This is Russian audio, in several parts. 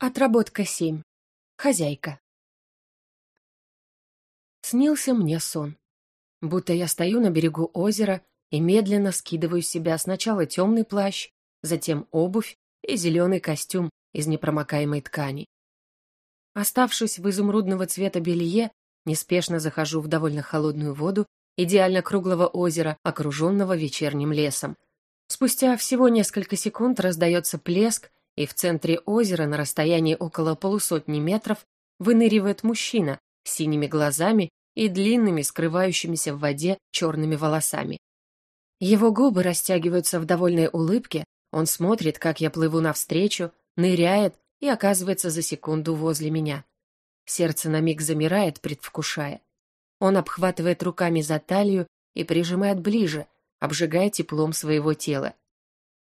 Отработка 7. Хозяйка. Снился мне сон. Будто я стою на берегу озера и медленно скидываю с себя сначала темный плащ, затем обувь и зеленый костюм из непромокаемой ткани. Оставшись в изумрудного цвета белье, неспешно захожу в довольно холодную воду идеально круглого озера, окруженного вечерним лесом. Спустя всего несколько секунд раздается плеск, и в центре озера на расстоянии около полусотни метров выныривает мужчина с синими глазами и длинными, скрывающимися в воде черными волосами. Его губы растягиваются в довольной улыбке, он смотрит, как я плыву навстречу, ныряет и оказывается за секунду возле меня. Сердце на миг замирает, предвкушая. Он обхватывает руками за талию и прижимает ближе, обжигая теплом своего тела.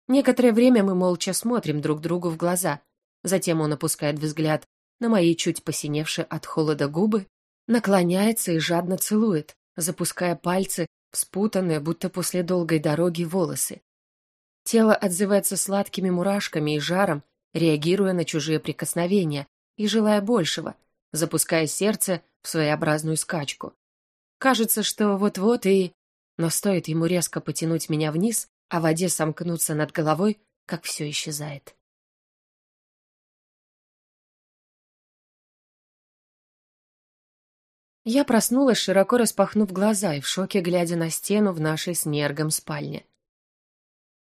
Некоторое время мы молча смотрим друг другу в глаза. Затем он опускает взгляд на мои чуть посиневшие от холода губы, наклоняется и жадно целует, запуская пальцы в спутанные, будто после долгой дороги, волосы. Тело отзывается сладкими мурашками и жаром, реагируя на чужие прикосновения и желая большего, запуская сердце в своеобразную скачку. Кажется, что вот-вот и... Но стоит ему резко потянуть меня вниз, а воде сомкнуться над головой, как все исчезает. Я проснулась, широко распахнув глаза и в шоке глядя на стену в нашей с Нергом спальне.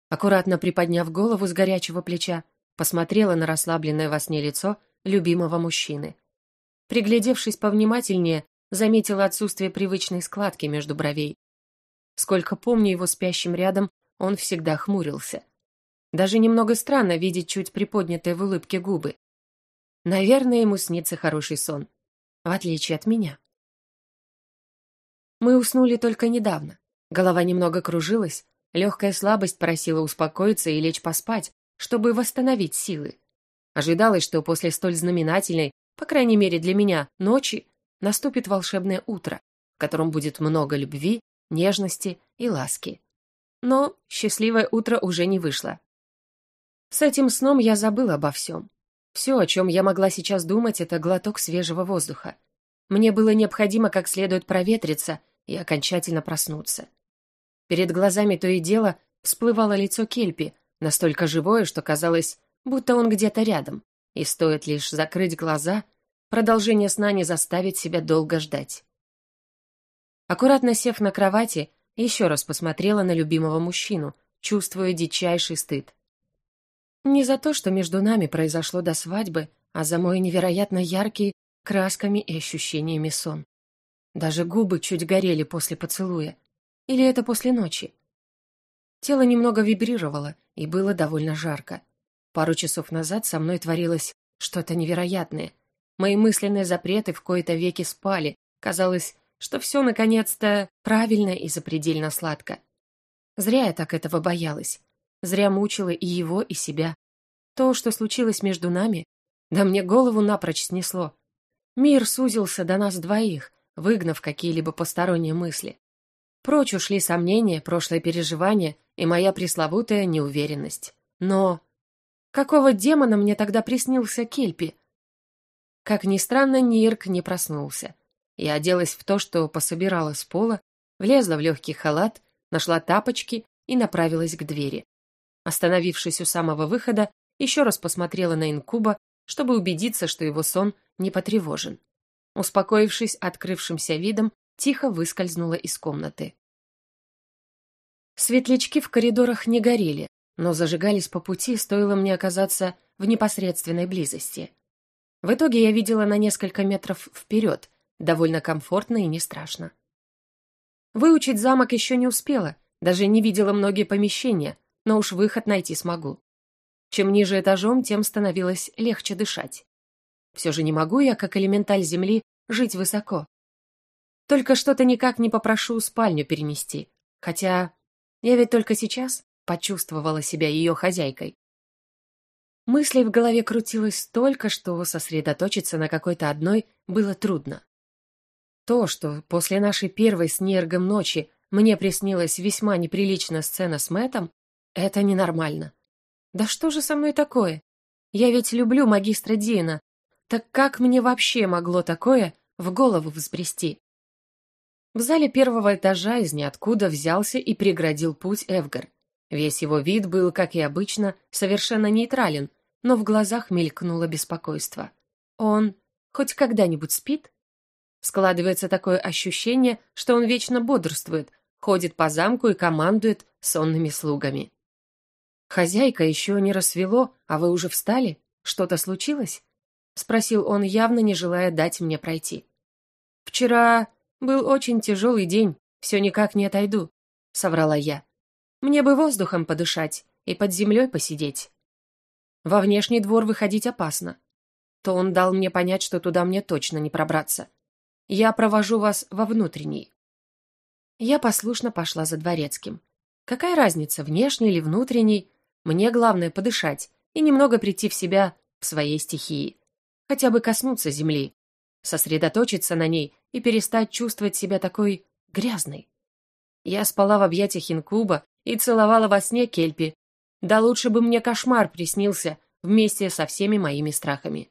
Аккуратно приподняв голову с горячего плеча, посмотрела на расслабленное во сне лицо любимого мужчины. Приглядевшись повнимательнее, заметила отсутствие привычной складки между бровей. Сколько помню его спящим рядом, он всегда хмурился. Даже немного странно видеть чуть приподнятые в улыбке губы. Наверное, ему снится хороший сон, в отличие от меня. Мы уснули только недавно. Голова немного кружилась, легкая слабость просила успокоиться и лечь поспать, чтобы восстановить силы. Ожидалось, что после столь знаменательной, по крайней мере для меня, ночи наступит волшебное утро, в котором будет много любви, нежности и ласки. Но счастливое утро уже не вышло. С этим сном я забыла обо всем. Все, о чем я могла сейчас думать, это глоток свежего воздуха. Мне было необходимо как следует проветриться и окончательно проснуться. Перед глазами то и дело всплывало лицо Кельпи, настолько живое, что казалось, будто он где-то рядом, и стоит лишь закрыть глаза, продолжение сна не заставит себя долго ждать. Аккуратно сев на кровати, еще раз посмотрела на любимого мужчину, чувствуя дичайший стыд. Не за то, что между нами произошло до свадьбы, а за мой невероятно яркий красками и ощущениями сон. Даже губы чуть горели после поцелуя. Или это после ночи? Тело немного вибрировало, и было довольно жарко. Пару часов назад со мной творилось что-то невероятное. Мои мысленные запреты в кои-то веки спали. Казалось, что все наконец-то правильно и запредельно сладко. Зря я так этого боялась. Зря мучила и его, и себя. То, что случилось между нами, да мне голову напрочь снесло. Мир сузился до нас двоих, выгнав какие-либо посторонние мысли. Прочь ушли сомнения, прошлое переживание и моя пресловутая неуверенность. Но какого демона мне тогда приснился Кельпи? Как ни странно, Нирк не проснулся. Я оделась в то, что пособирала с пола, влезла в легкий халат, нашла тапочки и направилась к двери. Остановившись у самого выхода, еще раз посмотрела на инкуба, чтобы убедиться, что его сон не потревожен. Успокоившись открывшимся видом, тихо выскользнула из комнаты. Светлячки в коридорах не горели, но зажигались по пути, стоило мне оказаться в непосредственной близости. В итоге я видела на несколько метров вперед, довольно комфортно и не страшно. Выучить замок еще не успела, даже не видела многие помещения, но уж выход найти смогу. Чем ниже этажом, тем становилось легче дышать. Все же не могу я, как элементаль земли, жить высоко. Только что-то никак не попрошу спальню перенести, хотя я ведь только сейчас почувствовала себя ее хозяйкой. Мыслей в голове крутилось столько, что сосредоточиться на какой-то одной было трудно. То, что после нашей первой с Нергом ночи мне приснилась весьма неприличная сцена с Мэтом, это ненормально. Да что же со мной такое? Я ведь люблю магистра Дина. Так как мне вообще могло такое в голову взбрести? В зале первого этажа из ниоткуда взялся и преградил путь Эвгар. Весь его вид был, как и обычно, совершенно нейтрален, но в глазах мелькнуло беспокойство. Он хоть когда-нибудь спит? Складывается такое ощущение, что он вечно бодрствует, ходит по замку и командует сонными слугами. «Хозяйка, еще не рассвело, а вы уже встали? Что-то случилось?» — спросил он, явно не желая дать мне пройти. «Вчера был очень тяжелый день, все никак не отойду», — соврала я. «Мне бы воздухом подышать и под землей посидеть». Во внешний двор выходить опасно. То он дал мне понять, что туда мне точно не пробраться. Я провожу вас во внутренний. Я послушно пошла за дворецким. Какая разница, внешний или внутренний? Мне главное подышать и немного прийти в себя в своей стихии. Хотя бы коснуться земли, сосредоточиться на ней и перестать чувствовать себя такой грязной. Я спала в объятиях инкуба и целовала во сне кельпи, да лучше бы мне кошмар приснился вместе со всеми моими страхами.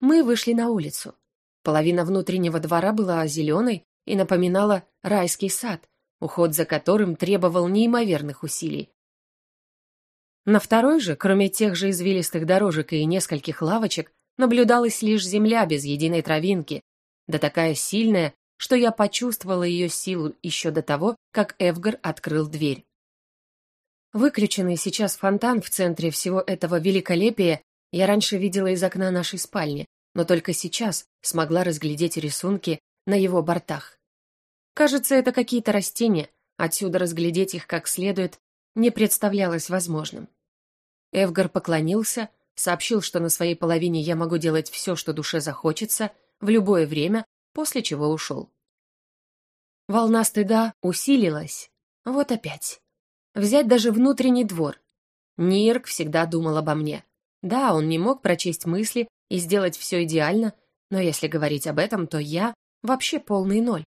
Мы вышли на улицу. Половина внутреннего двора была зеленой и напоминала райский сад, уход за которым требовал неимоверных усилий. На второй же, кроме тех же извилистых дорожек и нескольких лавочек, наблюдалась лишь земля без единой травинки, да такая сильная, что я почувствовала ее силу еще до того, как Эвгар открыл дверь. Выключенный сейчас фонтан в центре всего этого великолепия я раньше видела из окна нашей спальни, но только сейчас смогла разглядеть рисунки на его бортах. Кажется, это какие-то растения, отсюда разглядеть их как следует не представлялось возможным. Эвгар поклонился, сообщил, что на своей половине я могу делать все, что душе захочется, в любое время, после чего ушел. Волна стыда усилилась. Вот опять. Взять даже внутренний двор. Нирк всегда думал обо мне. Да, он не мог прочесть мысли и сделать все идеально, но если говорить об этом, то я вообще полный ноль.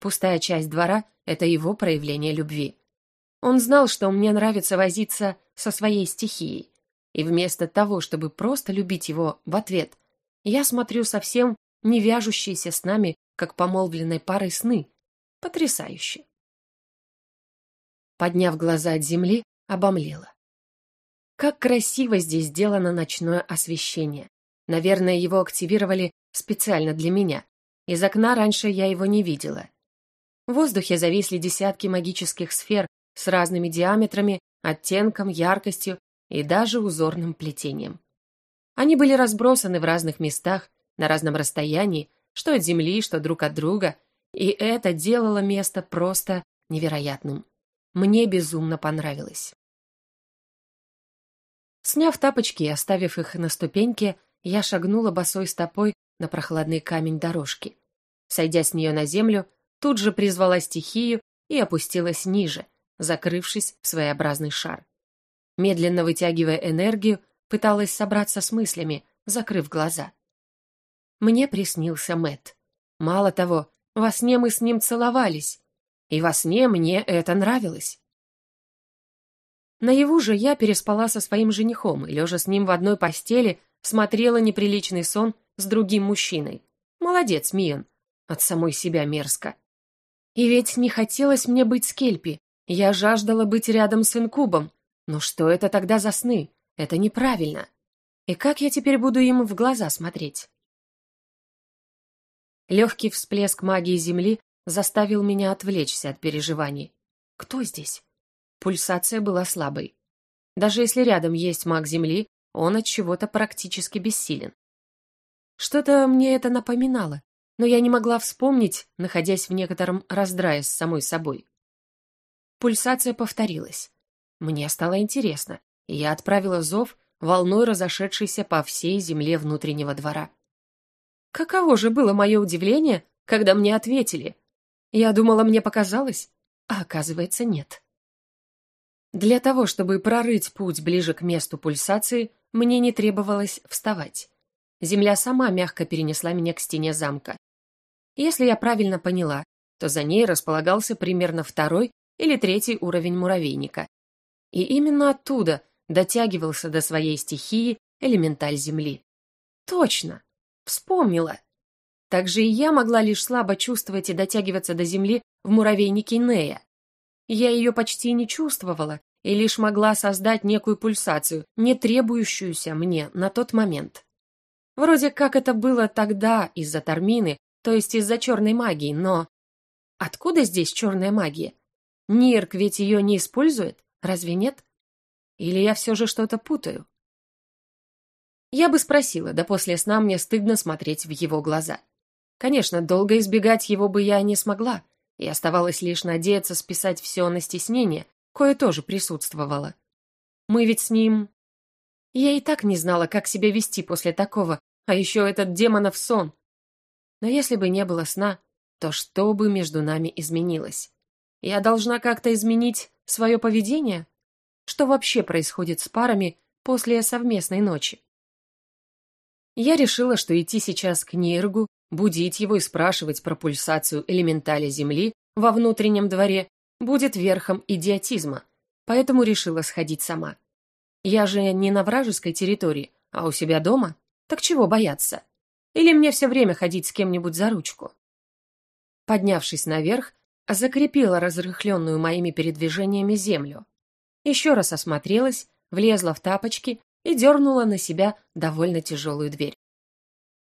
Пустая часть двора — это его проявление любви. Он знал, что мне нравится возиться со своей стихией, и вместо того, чтобы просто любить его в ответ, я смотрю совсем не вяжущиеся с нами, как помолвленной парой сны. Потрясающе. Подняв глаза от земли, обомлела. Как красиво здесь сделано ночное освещение. Наверное, его активировали специально для меня. Из окна раньше я его не видела. В воздухе зависли десятки магических сфер с разными диаметрами, оттенком, яркостью и даже узорным плетением. Они были разбросаны в разных местах, на разном расстоянии, что от земли, что друг от друга, и это делало место просто невероятным. Мне безумно понравилось. Сняв тапочки и оставив их на ступеньке, я шагнула босой стопой на прохладный камень дорожки. Сойдя с нее на землю, тут же призвала стихию и опустилась ниже, закрывшись в своеобразный шар. Медленно вытягивая энергию, пыталась собраться с мыслями, закрыв глаза. Мне приснился Мэт. Мало того, во сне мы с ним целовались, и во сне мне это нравилось. Наяву же я переспала со своим женихом лежа с ним в одной постели, смотрела неприличный сон с другим мужчиной. Молодец, Мион. От самой себя мерзко. И ведь не хотелось мне быть с Кельпи. Я жаждала быть рядом с инкубом. Но что это тогда за сны? Это неправильно. И как я теперь буду им в глаза смотреть? Легкий всплеск магии Земли заставил меня отвлечься от переживаний. Кто здесь? Пульсация была слабой. Даже если рядом есть маг Земли, он от чего-то практически бессилен. Что-то мне это напоминало, но я не могла вспомнить, находясь в некотором раздрае с самой собой. Пульсация повторилась. Мне стало интересно, и я отправила зов, волной разошедшейся по всей земле внутреннего двора. Каково же было мое удивление, когда мне ответили, я думала, мне показалось, а оказывается, нет. Для того, чтобы прорыть путь ближе к месту пульсации, мне не требовалось вставать. Земля сама мягко перенесла меня к стене замка. Если я правильно поняла, то за ней располагался примерно второй или третий уровень муравейника. И именно оттуда дотягивался до своей стихии элементаль Земли. Точно! Вспомнила! Также и я могла лишь слабо чувствовать и дотягиваться до Земли в муравейнике Нея. Я ее почти не чувствовала и лишь могла создать некую пульсацию, не требующуюся мне на тот момент. Вроде как это было тогда из-за Тармины, то есть из-за черной магии, но... Откуда здесь черная магия? Нирк ведь ее не использует, разве нет? Или я все же что-то путаю? Я бы спросила, да после сна мне стыдно смотреть в его глаза. Конечно, долго избегать его бы я не смогла, и оставалось лишь надеяться списать все на стеснение, кое тоже присутствовало. Мы ведь с ним... Я и так не знала, как себя вести после такого, а еще этот демонов сон. Но если бы не было сна, то что бы между нами изменилось? Я должна как-то изменить свое поведение? Что вообще происходит с парами после совместной ночи? Я решила, что идти сейчас к Ниргу, будить его и спрашивать про пульсацию элементаля Земли во внутреннем дворе будет верхом идиотизма, поэтому решила сходить сама. Я же не на вражеской территории, а у себя дома, так чего бояться? Или мне все время ходить с кем-нибудь за ручку? Поднявшись наверх, закрепила разрыхленную моими передвижениями землю. Еще раз осмотрелась, влезла в тапочки и дернула на себя довольно тяжелую дверь.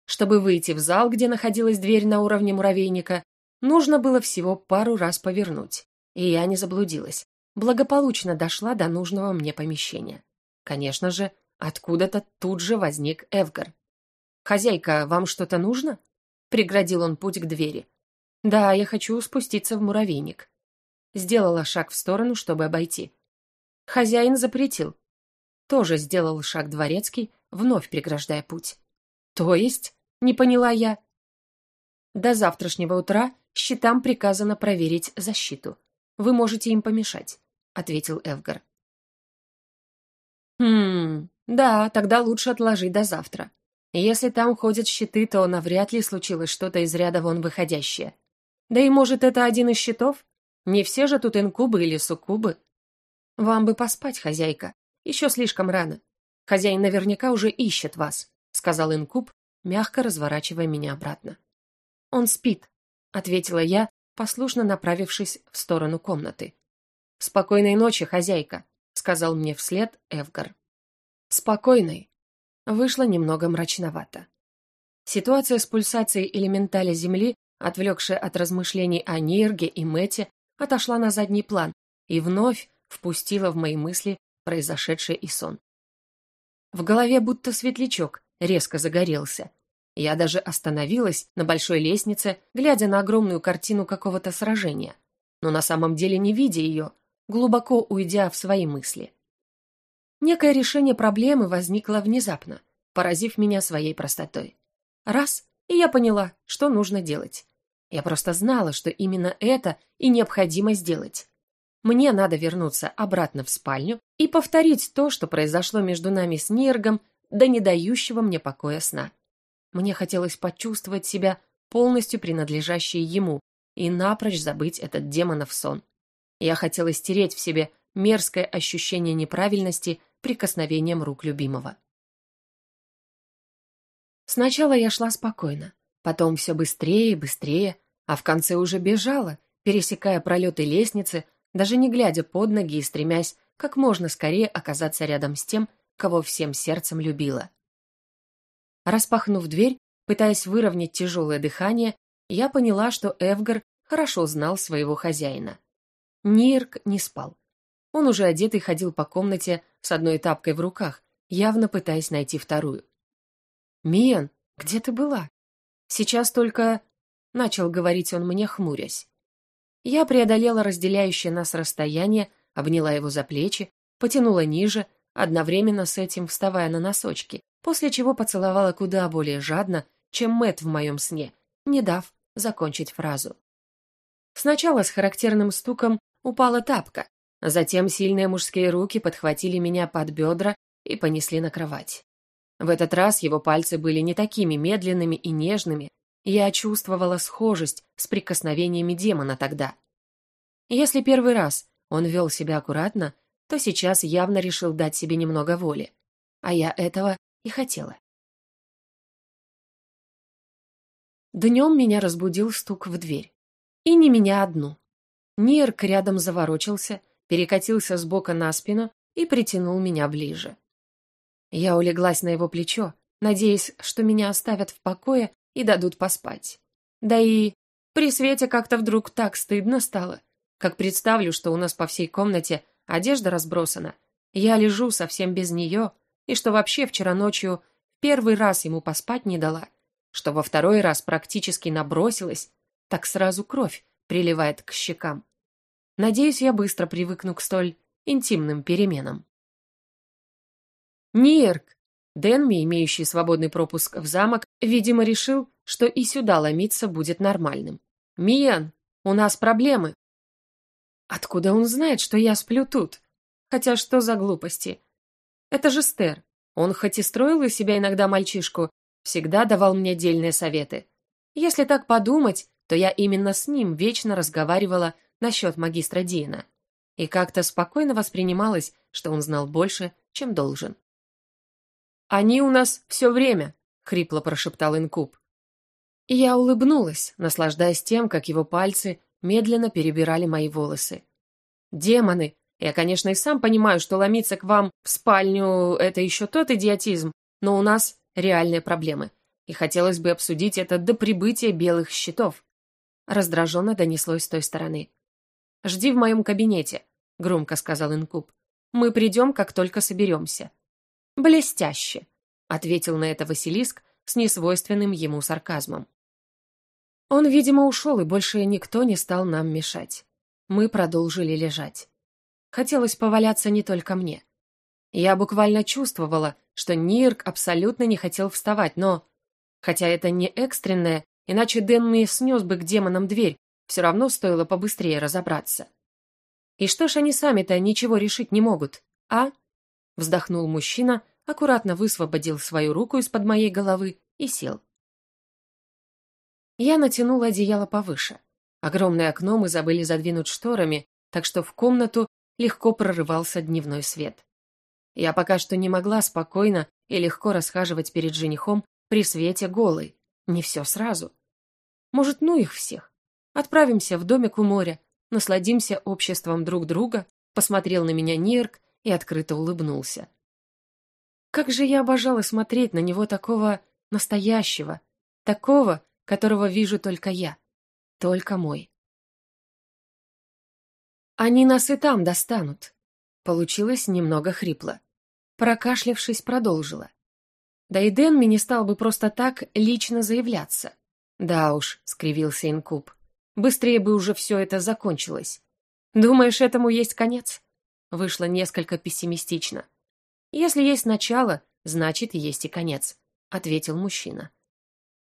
Чтобы выйти в зал, где находилась дверь на уровне муравейника, нужно было всего пару раз повернуть, и я не заблудилась. Благополучно дошла до нужного мне помещения. Конечно же, откуда-то тут же возник Эвгар. «Хозяйка, вам что-то нужно?» Преградил он путь к двери. «Да, я хочу спуститься в муравейник». Сделала шаг в сторону, чтобы обойти. Хозяин запретил, тоже сделал шаг дворецкий, вновь преграждая путь. То есть? Не поняла я. До завтрашнего утра щитам приказано проверить защиту. Вы можете им помешать, ответил Эвгар. Хм, да, тогда лучше отложить до завтра. Если там ходят щиты, то навряд ли случилось что-то из ряда вон выходящее. Да и может, это один из щитов? Не все же тут инкубы или суккубы. Вам бы поспать, хозяйка, еще слишком рано. Хозяин наверняка уже ищет вас», — сказал инкуб, мягко разворачивая меня обратно. «Он спит», — ответила я, послушно направившись в сторону комнаты. «Спокойной ночи, хозяйка», — сказал мне вслед Эвгар. «Спокойной». Вышло немного мрачновато. Ситуация с пульсацией элементаля Земли, отвлекшая от размышлений о Нирге и Мэте, отошла на задний план и вновь впустила в мои мысли произошедшее и сон. В голове будто светлячок резко загорелся. Я даже остановилась на большой лестнице, глядя на огромную картину какого-то сражения, но на самом деле не видя ее, глубоко уйдя в свои мысли. Некое решение проблемы возникло внезапно, поразив меня своей простотой. Раз, и я поняла, что нужно делать. Я просто знала, что именно это и необходимо сделать. Мне надо вернуться обратно в спальню и повторить то, что произошло между нами с Ниргом, до не дающего мне покоя сна. Мне хотелось почувствовать себя полностью принадлежащей ему и напрочь забыть этот демонов сон. Я хотела стереть в себе мерзкое ощущение неправильности прикосновением рук любимого. Сначала я шла спокойно, потом все быстрее и быстрее, а в конце уже бежала, пересекая пролеты лестницы, даже не глядя под ноги и стремясь как можно скорее оказаться рядом с тем, кого всем сердцем любила. Распахнув дверь, пытаясь выровнять тяжелое дыхание, я поняла, что Эвгар хорошо знал своего хозяина. Нирк не спал. Он уже одетый ходил по комнате с одной тапкой в руках, явно пытаясь найти вторую. «Миен, где ты была?» «Сейчас только...» — начал говорить он мне, хмурясь. Я преодолела разделяющее нас расстояние, обняла его за плечи, потянула ниже, одновременно с этим вставая на носочки, после чего поцеловала куда более жадно, чем Мэт в моем сне, не дав закончить фразу. Сначала с характерным стуком упала тапка, затем сильные мужские руки подхватили меня под бедра и понесли на кровать. В этот раз его пальцы были не такими медленными и нежными, я чувствовала схожесть с прикосновениями демона тогда. Если первый раз он вел себя аккуратно, то сейчас явно решил дать себе немного воли. А я этого и хотела. Днем меня разбудил стук в дверь. И не меня одну. Нирк рядом заворочился, перекатился с бока на спину и притянул меня ближе. Я улеглась на его плечо, надеясь, что меня оставят в покое и дадут поспать. Да и при свете как-то вдруг так стыдно стало, как представлю, что у нас по всей комнате одежда разбросана, я лежу совсем без нее, и что вообще вчера ночью первый раз ему поспать не дала, что во второй раз практически набросилась, так сразу кровь приливает к щекам. Надеюсь, я быстро привыкну к столь интимным переменам. Нирк! Дэнми, имеющий свободный пропуск в замок, видимо, решил, что и сюда ломиться будет нормальным. «Миян, у нас проблемы!» Откуда он знает, что я сплю тут? Хотя что за глупости? Это же Стер. Он хоть и строил из себя иногда мальчишку, всегда давал мне дельные советы. Если так подумать, то я именно с ним вечно разговаривала насчет магистра Диена. И как-то спокойно воспринималось, что он знал больше, чем должен. «Они у нас все время», — хрипло прошептал Инкуб. я улыбнулась, наслаждаясь тем, как его пальцы медленно перебирали мои волосы. «Демоны! Я, конечно, и сам понимаю, что ломиться к вам в спальню — это еще тот идиотизм, но у нас реальные проблемы, и хотелось бы обсудить это до прибытия белых щитов». Раздраженно донеслось с той стороны. «Жди в моем кабинете», — громко сказал Инкуб. «Мы придем, как только соберемся». «Блестяще», — ответил на это Василиск с несвойственным ему сарказмом. Он, видимо, ушел, и больше никто не стал нам мешать. Мы продолжили лежать. Хотелось поваляться не только мне. Я буквально чувствовала, что Нирк абсолютно не хотел вставать, но... Хотя это не экстренное, иначе Дэн мне снес бы к демонам дверь, все равно стоило побыстрее разобраться. И что ж они сами-то ничего решить не могут, а? Вздохнул мужчина, аккуратно высвободил свою руку из-под моей головы и сел. Я натянула одеяло повыше. Огромное окно мы забыли задвинуть шторами, так что в комнату легко прорывался дневной свет. Я пока что не могла спокойно и легко расхаживать перед женихом при свете голой. Не все сразу. Может, ну их всех. Отправимся в домик у моря, насладимся обществом друг друга, посмотрел на меня Нирк и открыто улыбнулся. Как же я обожала смотреть на него такого настоящего, такого, которого вижу только я, только мой. Они нас и там достанут. Получилось немного хрипло. Прокашлявшись, продолжила. Да и Дэнми не стал бы просто так лично заявляться. Да уж, скривился Инкуб. Быстрее бы уже все это закончилось. Думаешь, этому есть конец? Вышло несколько пессимистично. Если есть начало, значит, есть и конец, ответил мужчина.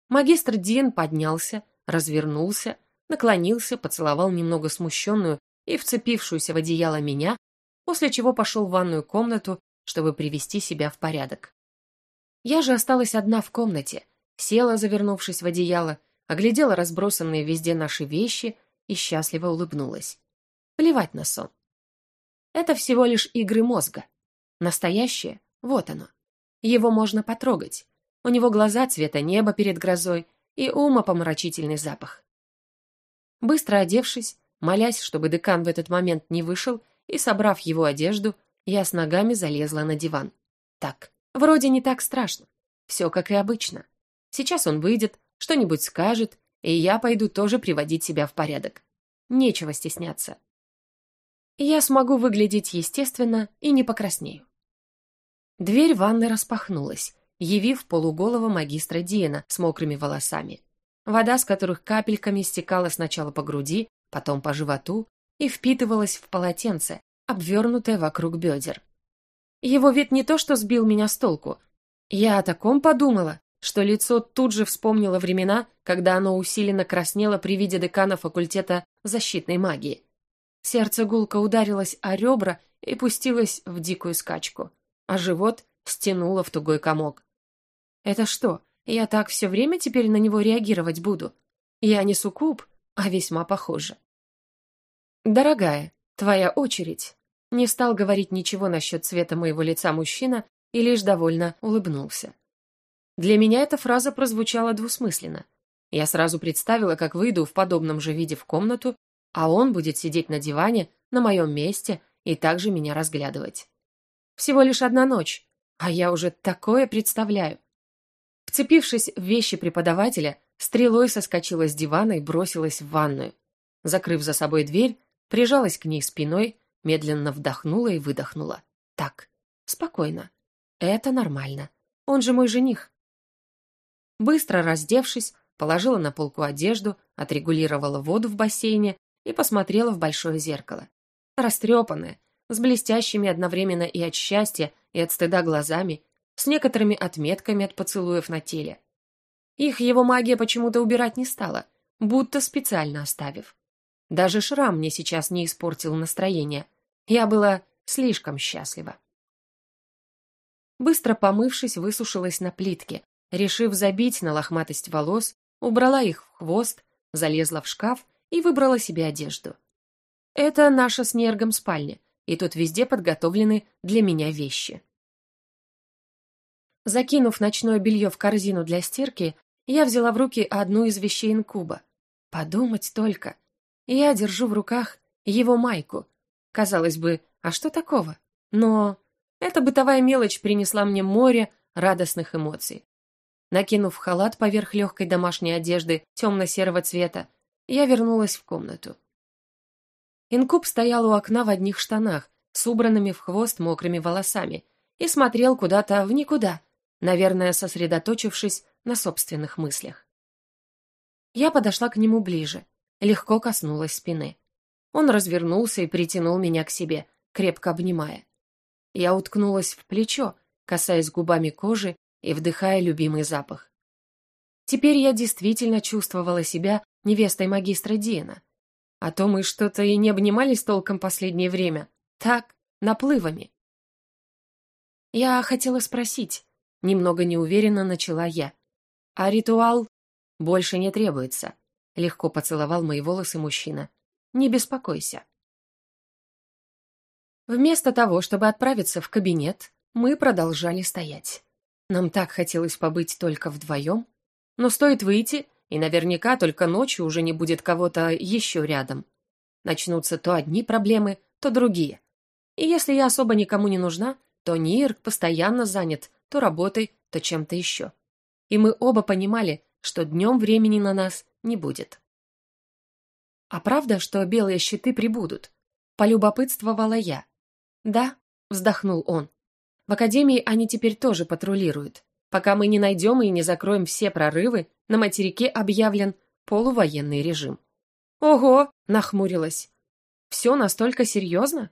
Магистр Дин поднялся, развернулся, наклонился, поцеловал немного смущенную и вцепившуюся в одеяло меня, после чего пошел в ванную комнату, чтобы привести себя в порядок. Я же осталась одна в комнате, села, завернувшись в одеяло, оглядела разбросанные везде наши вещи и счастливо улыбнулась. Плевать на сон. Это всего лишь игры мозга. Настоящее — вот оно. Его можно потрогать. У него глаза цвета неба перед грозой и умопомрачительный запах. Быстро одевшись, молясь, чтобы декан в этот момент не вышел, и собрав его одежду, я с ногами залезла на диван. Так, вроде не так страшно. Все как и обычно. Сейчас он выйдет, что-нибудь скажет, и я пойду тоже приводить себя в порядок. Нечего стесняться. Я смогу выглядеть естественно и не покраснею. Дверь ванны распахнулась, явив полуголого магистра Диена с мокрыми волосами, вода с которых капельками стекала сначала по груди, потом по животу и впитывалась в полотенце, обвернутое вокруг бедер. Его вид не то что сбил меня с толку. Я о таком подумала, что лицо тут же вспомнило времена, когда оно усиленно краснело при виде декана факультета защитной магии. Сердце гулко ударилось о ребра и пустилось в дикую скачку, а живот стянуло в тугой комок. Это что, я так все время теперь на него реагировать буду? Я не суккуб, а весьма похоже. Дорогая, твоя очередь. Не стал говорить ничего насчет цвета моего лица мужчина и лишь довольно улыбнулся. Для меня эта фраза прозвучала двусмысленно. Я сразу представила, как выйду в подобном же виде в комнату, а он будет сидеть на диване на моем месте и также меня разглядывать. Всего лишь одна ночь, а я уже такое представляю. Вцепившись в вещи преподавателя, стрелой соскочила с дивана и бросилась в ванную. Закрыв за собой дверь, прижалась к ней спиной, медленно вдохнула и выдохнула. Так, спокойно. Это нормально. Он же мой жених. Быстро раздевшись, положила на полку одежду, отрегулировала воду в бассейне и посмотрела в большое зеркало. Растрепанная, с блестящими одновременно и от счастья, и от стыда глазами, с некоторыми отметками от поцелуев на теле. Их его магия почему-то убирать не стала, будто специально оставив. Даже шрам мне сейчас не испортил настроение. Я была слишком счастлива. Быстро помывшись, высушилась на плитке, решив забить на лохматость волос, убрала их в хвост, залезла в шкаф и выбрала себе одежду. Это наша с Нергом спальня, и тут везде подготовлены для меня вещи. Закинув ночное белье в корзину для стирки, я взяла в руки одну из вещей инкуба. Подумать только. Я держу в руках его майку. Казалось бы, а что такого? Но эта бытовая мелочь принесла мне море радостных эмоций. Накинув халат поверх легкой домашней одежды темно-серого цвета, я вернулась в комнату. Инкуб стоял у окна в одних штанах, с убранными в хвост мокрыми волосами, и смотрел куда-то в никуда, наверное, сосредоточившись на собственных мыслях. Я подошла к нему ближе, легко коснулась спины. Он развернулся и притянул меня к себе, крепко обнимая. Я уткнулась в плечо, касаясь губами кожи и вдыхая любимый запах. Теперь я действительно чувствовала себя невестой магистра Диена. А то мы что-то и не обнимались толком последнее время. Так, наплывами. Я хотела спросить, немного неуверенно начала я. А ритуал больше не требуется. Легко поцеловал мои волосы мужчина. Не беспокойся. Вместо того, чтобы отправиться в кабинет, мы продолжали стоять. Нам так хотелось побыть только вдвоем. Но стоит выйти, и наверняка только ночью уже не будет кого-то еще рядом. Начнутся то одни проблемы, то другие. И если я особо никому не нужна, то Нирк постоянно занят то работой, то чем-то еще. И мы оба понимали, что днем времени на нас не будет. «А правда, что белые щиты прибудут?» – полюбопытствовала я. «Да», – вздохнул он. В академии они теперь тоже патрулируют. Пока мы не найдем и не закроем все прорывы, на материке объявлен полувоенный режим. Ого, нахмурилась. Все настолько серьезно?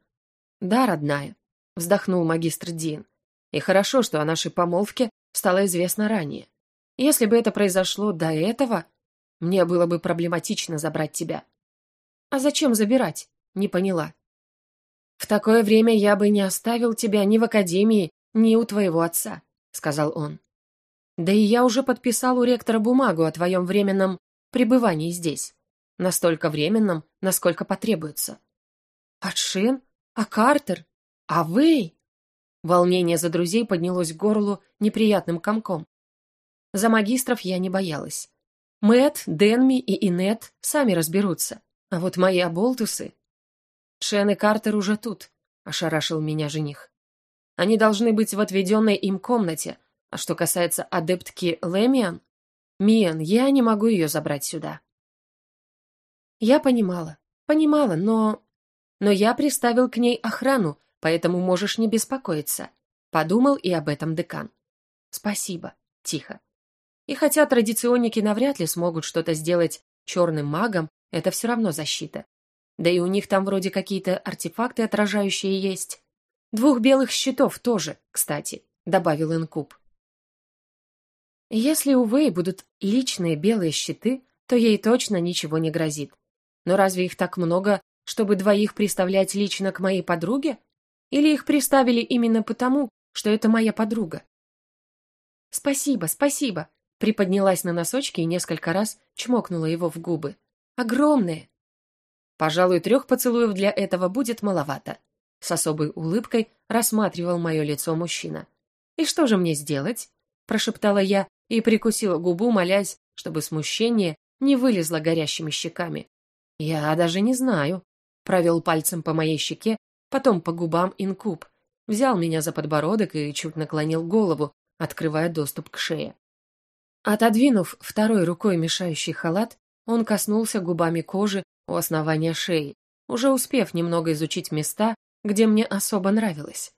Да, родная, вздохнул магистр Дин. И хорошо, что о нашей помолвке стало известно ранее. Если бы это произошло до этого, мне было бы проблематично забрать тебя. А зачем забирать? Не поняла. «В такое время я бы не оставил тебя ни в академии, ни у твоего отца», — сказал он. «Да и я уже подписал у ректора бумагу о твоем временном пребывании здесь. Настолько временном, насколько потребуется». «А Шин? А Картер? А Вэй?» Волнение за друзей поднялось к горлу неприятным комком. За магистров я не боялась. Мэт, Денми и Инет сами разберутся. А вот мои оболтусы Шен и Картер уже тут», — ошарашил меня жених. «Они должны быть в отведенной им комнате, а что касается адептки Лемиан, Миан, я не могу ее забрать сюда». Я понимала, понимала, но... Но я приставил к ней охрану, поэтому можешь не беспокоиться. Подумал и об этом декан. Спасибо. Тихо. И хотя традиционники навряд ли смогут что-то сделать черным магом, это все равно защита. Да и у них там вроде какие-то артефакты отражающие есть. Двух белых щитов тоже, кстати, добавил Инкуб. Если у Вэй будут личные белые щиты, то ей точно ничего не грозит. Но разве их так много, чтобы двоих приставлять лично к моей подруге? Или их приставили именно потому, что это моя подруга? Спасибо, спасибо, приподнялась на носочки и несколько раз чмокнула его в губы. Огромные, Пожалуй, трех поцелуев для этого будет маловато. С особой улыбкой рассматривал мое лицо мужчина. «И что же мне сделать?» – прошептала я и прикусила губу, молясь, чтобы смущение не вылезло горящими щеками. «Я даже не знаю», – провел пальцем по моей щеке, потом по губам инкуб, взял меня за подбородок и чуть наклонил голову, открывая доступ к шее. Отодвинув второй рукой мешающий халат, он коснулся губами кожи у основания шеи, уже успев немного изучить места, где мне особо нравилось.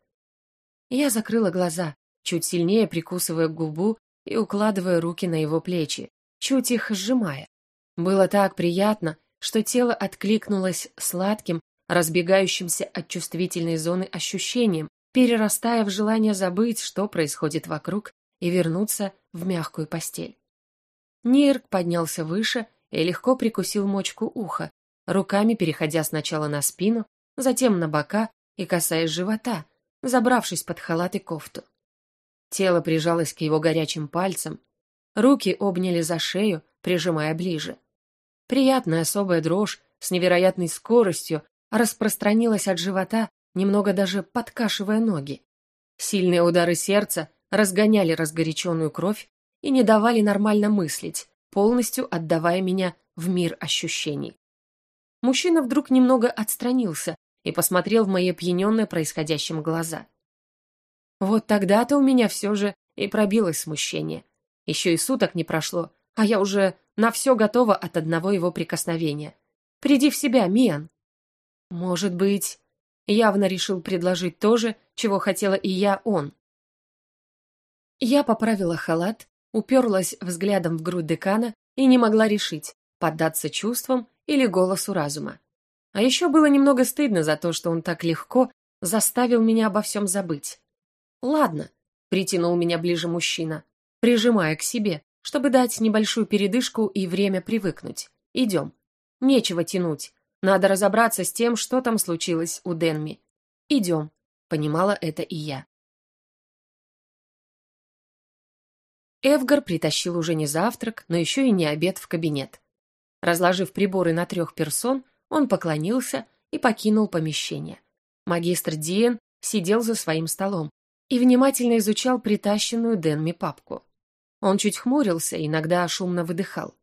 Я закрыла глаза, чуть сильнее прикусывая губу и укладывая руки на его плечи, чуть их сжимая. Было так приятно, что тело откликнулось сладким, разбегающимся от чувствительной зоны ощущением, перерастая в желание забыть, что происходит вокруг, и вернуться в мягкую постель. Нирк поднялся выше и легко прикусил мочку уха, руками переходя сначала на спину, затем на бока и касаясь живота, забравшись под халат и кофту. Тело прижалось к его горячим пальцам, руки обняли за шею, прижимая ближе. Приятная особая дрожь с невероятной скоростью распространилась от живота, немного даже подкашивая ноги. Сильные удары сердца разгоняли разгоряченную кровь и не давали нормально мыслить, полностью отдавая меня в мир ощущений. Мужчина вдруг немного отстранился и посмотрел в мои опьяненные происходящим глаза. Вот тогда-то у меня все же и пробилось смущение. Еще и суток не прошло, а я уже на все готова от одного его прикосновения. «Приди в себя, Миан!» «Может быть...» Явно решил предложить то же, чего хотела и я, он. Я поправила халат, уперлась взглядом в грудь декана и не могла решить, поддаться чувствам или голосу разума. А еще было немного стыдно за то, что он так легко заставил меня обо всем забыть. «Ладно», — притянул меня ближе мужчина, прижимая к себе, чтобы дать небольшую передышку и время привыкнуть. «Идем. Нечего тянуть. Надо разобраться с тем, что там случилось у Денми. Идем», — понимала это и я. Эвгар притащил уже не завтрак, но еще и не обед в кабинет. Разложив приборы на трех персон, он поклонился и покинул помещение. Магистр Диен сидел за своим столом и внимательно изучал притащенную Денми папку. Он чуть хмурился, иногда шумно выдыхал.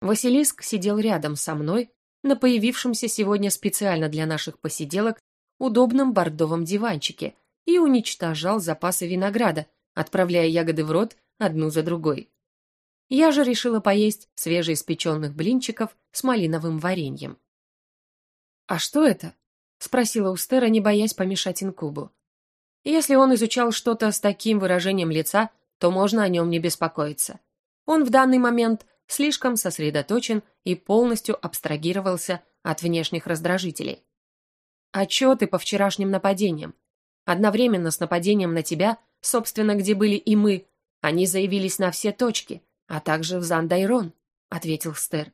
Василиск сидел рядом со мной на появившемся сегодня специально для наших посиделок удобном бордовом диванчике и уничтожал запасы винограда, отправляя ягоды в рот одну за другой. Я же решила поесть свежеиспеченных блинчиков с малиновым вареньем. «А что это?» — спросила Устера, не боясь помешать инкубу. Если он изучал что-то с таким выражением лица, то можно о нем не беспокоиться. Он в данный момент слишком сосредоточен и полностью абстрагировался от внешних раздражителей. Отчеты по вчерашним нападениям. Одновременно с нападением на тебя, собственно, где были и мы, они заявились на все точки, а также в Зандайрон, ответил Стер.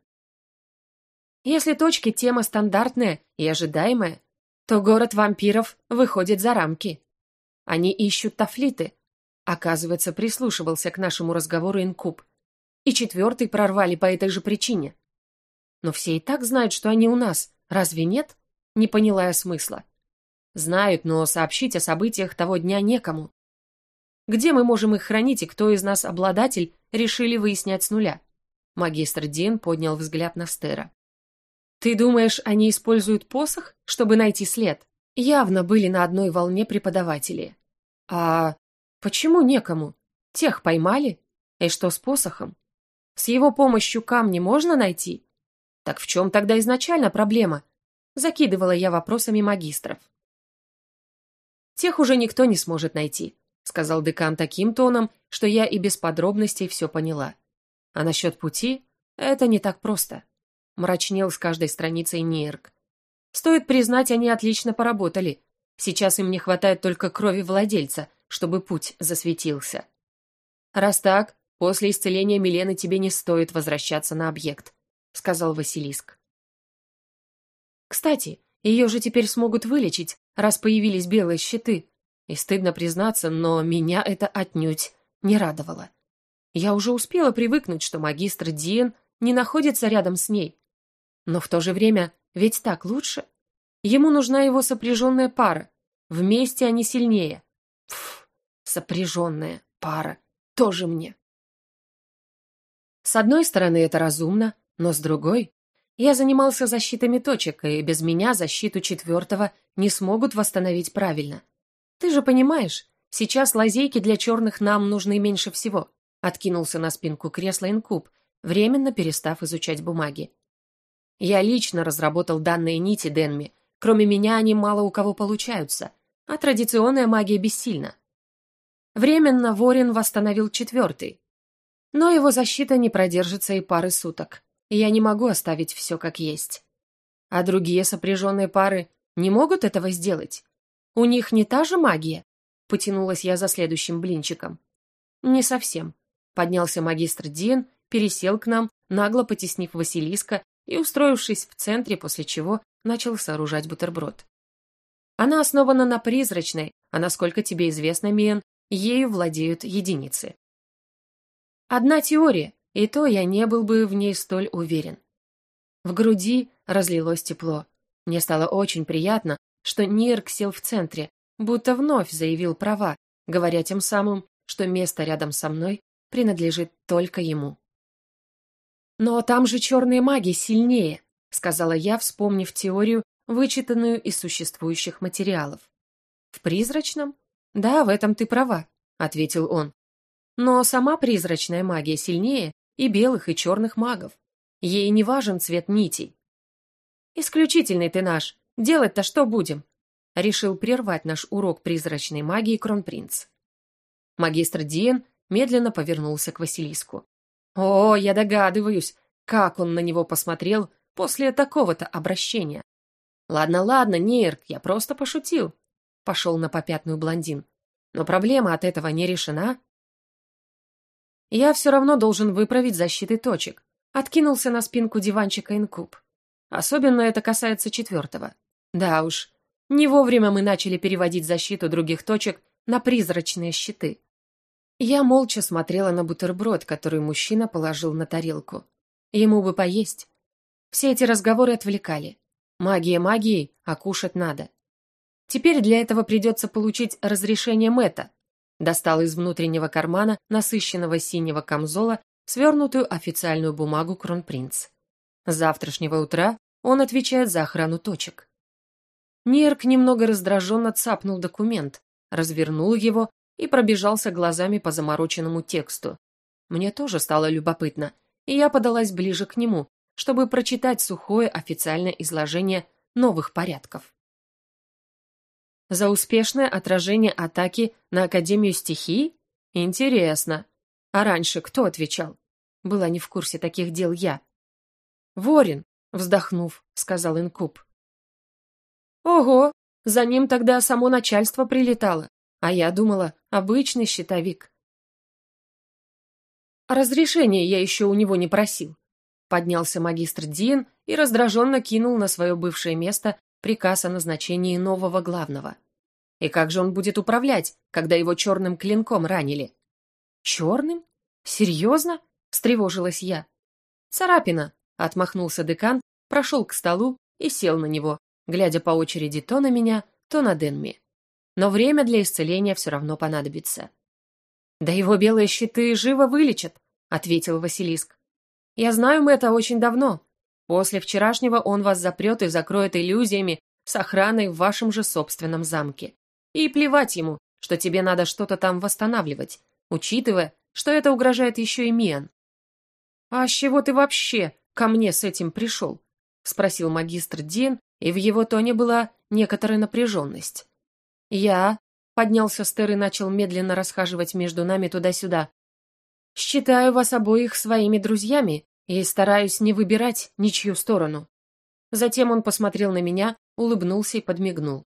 Если точки тема стандартная и ожидаемая, то город вампиров выходит за рамки. Они ищут тафлиты. Оказывается, прислушивался к нашему разговору инкуб. И четвертый прорвали по этой же причине. Но все и так знают, что они у нас, разве нет? Не поняла я смысла. Знают, но сообщить о событиях того дня некому. Где мы можем их хранить и кто из нас обладатель, решили выяснять с нуля. Магистр Дин поднял взгляд на Стера. «Ты думаешь, они используют посох, чтобы найти след?» Явно были на одной волне преподаватели. «А почему некому? Тех поймали? И что с посохом? С его помощью камни можно найти? Так в чем тогда изначально проблема?» Закидывала я вопросами магистров. Тех уже никто не сможет найти сказал декан таким тоном, что я и без подробностей все поняла. А насчет пути это не так просто. Мрачнел с каждой страницей Нейрк. Стоит признать, они отлично поработали. Сейчас им не хватает только крови владельца, чтобы путь засветился. Раз так, после исцеления Милены тебе не стоит возвращаться на объект, сказал Василиск. Кстати, ее же теперь смогут вылечить, раз появились белые щиты, и стыдно признаться, но меня это отнюдь не радовало. Я уже успела привыкнуть, что магистр Диен не находится рядом с ней. Но в то же время ведь так лучше. Ему нужна его сопряженная пара, Вместе они сильнее. Пф, сопряженная пара. Тоже мне. С одной стороны, это разумно, но с другой... Я занимался защитами точек, и без меня защиту четвертого не смогут восстановить правильно. Ты же понимаешь, сейчас лазейки для черных нам нужны меньше всего. Откинулся на спинку кресла инкуб, временно перестав изучать бумаги. Я лично разработал данные нити Денми. Кроме меня они мало у кого получаются, а традиционная магия бессильна. Временно Ворин восстановил четвертый, но его защита не продержится и пары суток. Я не могу оставить все как есть. А другие сопряженные пары не могут этого сделать. У них не та же магия? Потянулась я за следующим блинчиком. Не совсем. Поднялся магистр Диен, пересел к нам, нагло потеснив Василиска и устроившись в центре, после чего начал сооружать бутерброд. Она основана на призрачной, а насколько тебе известно, Миен, ею владеют единицы. Одна теория, и то я не был бы в ней столь уверен. В груди разлилось тепло. Мне стало очень приятно, что Нирк сел в центре, будто вновь заявил права, говоря тем самым, что место рядом со мной принадлежит только ему. «Но там же черные маги сильнее», — сказала я, вспомнив теорию, вычитанную из существующих материалов. «В призрачном? Да, в этом ты права», — ответил он. Но сама призрачная магия сильнее и белых, и черных магов. Ей не важен цвет нитей. «Исключительный ты наш. Делать-то что будем?» Решил прервать наш урок призрачной магии Кронпринц. Магистр Диен медленно повернулся к Василиску. «О, я догадываюсь, как он на него посмотрел после такого-то обращения. Ладно, ладно, Нейрк, я просто пошутил», — пошел на попятную блондин. «Но проблема от этого не решена, я все равно должен выправить защиты точек. Откинулся на спинку диванчика инкуб. Особенно это касается четвертого. Да уж, не вовремя мы начали переводить защиту других точек на призрачные щиты. Я молча смотрела на бутерброд, который мужчина положил на тарелку. Ему бы поесть. Все эти разговоры отвлекали. Магия магией, а кушать надо. Теперь для этого придется получить разрешение Мэтта, Достал из внутреннего кармана насыщенного синего камзола свернутую официальную бумагу Кронпринц. С завтрашнего утра он отвечает за охрану точек. Нерк немного раздраженно цапнул документ, развернул его и пробежался глазами по замороченному тексту. Мне тоже стало любопытно, и я подалась ближе к нему, чтобы прочитать сухое официальное изложение новых порядков. За успешное отражение атаки на Академию стихий? Интересно. А раньше кто отвечал? Была не в курсе таких дел я. Ворин, вздохнув, сказал Инкуб. Ого, за ним тогда само начальство прилетало, а я думала, обычный щитовик. Разрешения я еще у него не просил. Поднялся магистр Дин и раздраженно кинул на свое бывшее место приказ о назначении нового главного. И как же он будет управлять, когда его черным клинком ранили? Черным? Серьезно? Встревожилась я. Царапина, отмахнулся декан, прошел к столу и сел на него, глядя по очереди то на меня, то на Денми. Но время для исцеления все равно понадобится. «Да его белые щиты живо вылечат», — ответил Василиск. «Я знаю мы это очень давно. После вчерашнего он вас запрет и закроет иллюзиями с охраной в вашем же собственном замке. И плевать ему, что тебе надо что-то там восстанавливать, учитывая, что это угрожает еще и Миан. «А с чего ты вообще ко мне с этим пришел?» — спросил магистр Дин, и в его тоне была некоторая напряженность. «Я...» — поднялся Стер и начал медленно расхаживать между нами туда-сюда. «Считаю вас обоих своими друзьями и стараюсь не выбирать ничью сторону». Затем он посмотрел на меня, улыбнулся и подмигнул.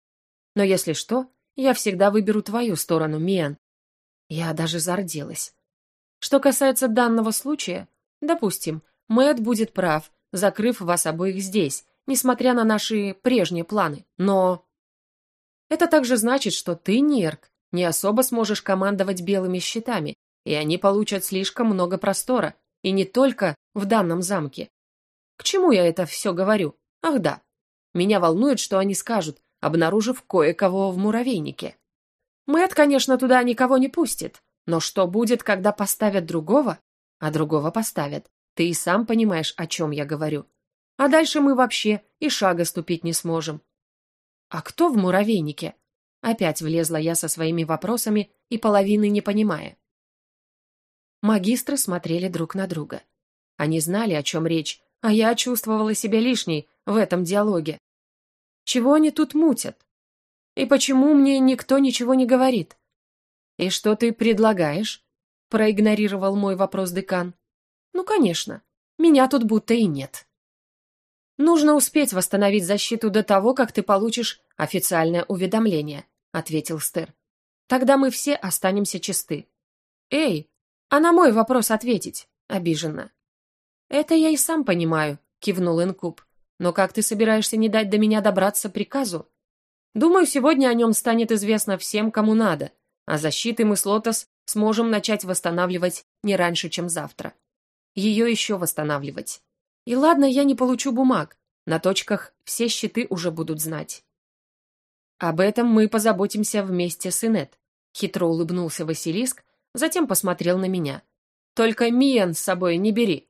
«Но если что, я всегда выберу твою сторону, Миан. Я даже зарделась. Что касается данного случая, допустим, Мэт будет прав, закрыв вас обоих здесь, несмотря на наши прежние планы, но... Это также значит, что ты, Нерк, не особо сможешь командовать белыми щитами, и они получат слишком много простора, и не только в данном замке. К чему я это все говорю? Ах да, меня волнует, что они скажут, обнаружив кое-кого в муравейнике. Мэт, конечно, туда никого не пустит, но что будет, когда поставят другого? А другого поставят. Ты и сам понимаешь, о чем я говорю. А дальше мы вообще и шага ступить не сможем. А кто в муравейнике? Опять влезла я со своими вопросами и половины не понимая. Магистры смотрели друг на друга. Они знали, о чем речь, а я чувствовала себя лишней в этом диалоге. Чего они тут мутят? И почему мне никто ничего не говорит? И что ты предлагаешь? Проигнорировал мой вопрос декан. Ну, конечно. Меня тут будто и нет. Нужно успеть восстановить защиту до того, как ты получишь официальное уведомление, ответил Стер. Тогда мы все останемся чисты. Эй, а на мой вопрос ответить? Обиженно. Это я и сам понимаю, кивнул Инкуб. Но как ты собираешься не дать до меня добраться приказу? Думаю, сегодня о нем станет известно всем, кому надо, а защиты мы с Лотос сможем начать восстанавливать не раньше, чем завтра. Ее еще восстанавливать. И ладно, я не получу бумаг, на точках все щиты уже будут знать. Об этом мы позаботимся вместе с Инет. Хитро улыбнулся Василиск, затем посмотрел на меня. Только Миен с собой не бери.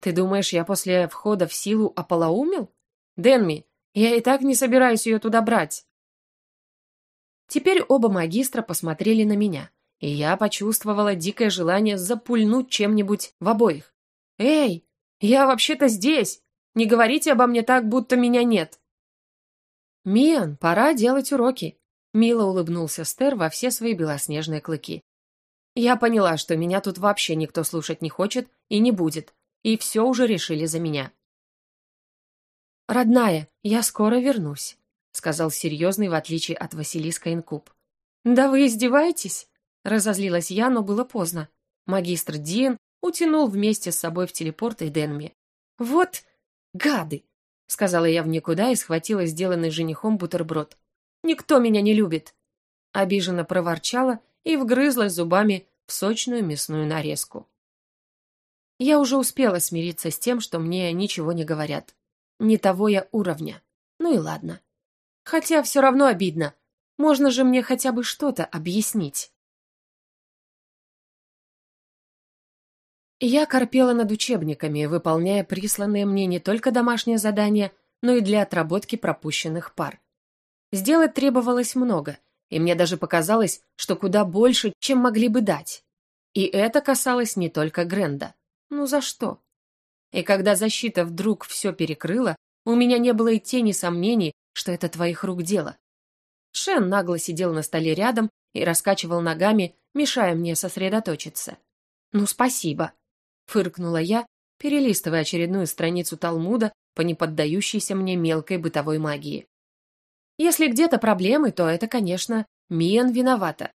Ты думаешь, я после входа в силу ополоумел? Денми, я и так не собираюсь ее туда брать. Теперь оба магистра посмотрели на меня, и я почувствовала дикое желание запульнуть чем-нибудь в обоих. «Эй, я вообще-то здесь! Не говорите обо мне так, будто меня нет!» «Миан, пора делать уроки», — мило улыбнулся Стер во все свои белоснежные клыки. «Я поняла, что меня тут вообще никто слушать не хочет и не будет, и все уже решили за меня». «Родная, я скоро вернусь», — сказал серьезный, в отличие от Василиска Инкуб. «Да вы издеваетесь?» — разозлилась я, но было поздно. Магистр Диен утянул вместе с собой в телепорт и Денми. «Вот гады!» — сказала я в никуда и схватила сделанный женихом бутерброд. «Никто меня не любит!» Обиженно проворчала и вгрызлась зубами в сочную мясную нарезку. Я уже успела смириться с тем, что мне ничего не говорят. Не того я уровня. Ну и ладно. Хотя все равно обидно. Можно же мне хотя бы что-то объяснить. Я корпела над учебниками, выполняя присланные мне не только домашние задания, но и для отработки пропущенных пар. Сделать требовалось много, и мне даже показалось, что куда больше, чем могли бы дать. И это касалось не только Гренда. Ну за что? И когда защита вдруг все перекрыла, у меня не было и тени сомнений, что это твоих рук дело. Шен нагло сидел на столе рядом и раскачивал ногами, мешая мне сосредоточиться. «Ну, спасибо», — фыркнула я, перелистывая очередную страницу Талмуда по неподдающейся мне мелкой бытовой магии. «Если где-то проблемы, то это, конечно, Миен виновата».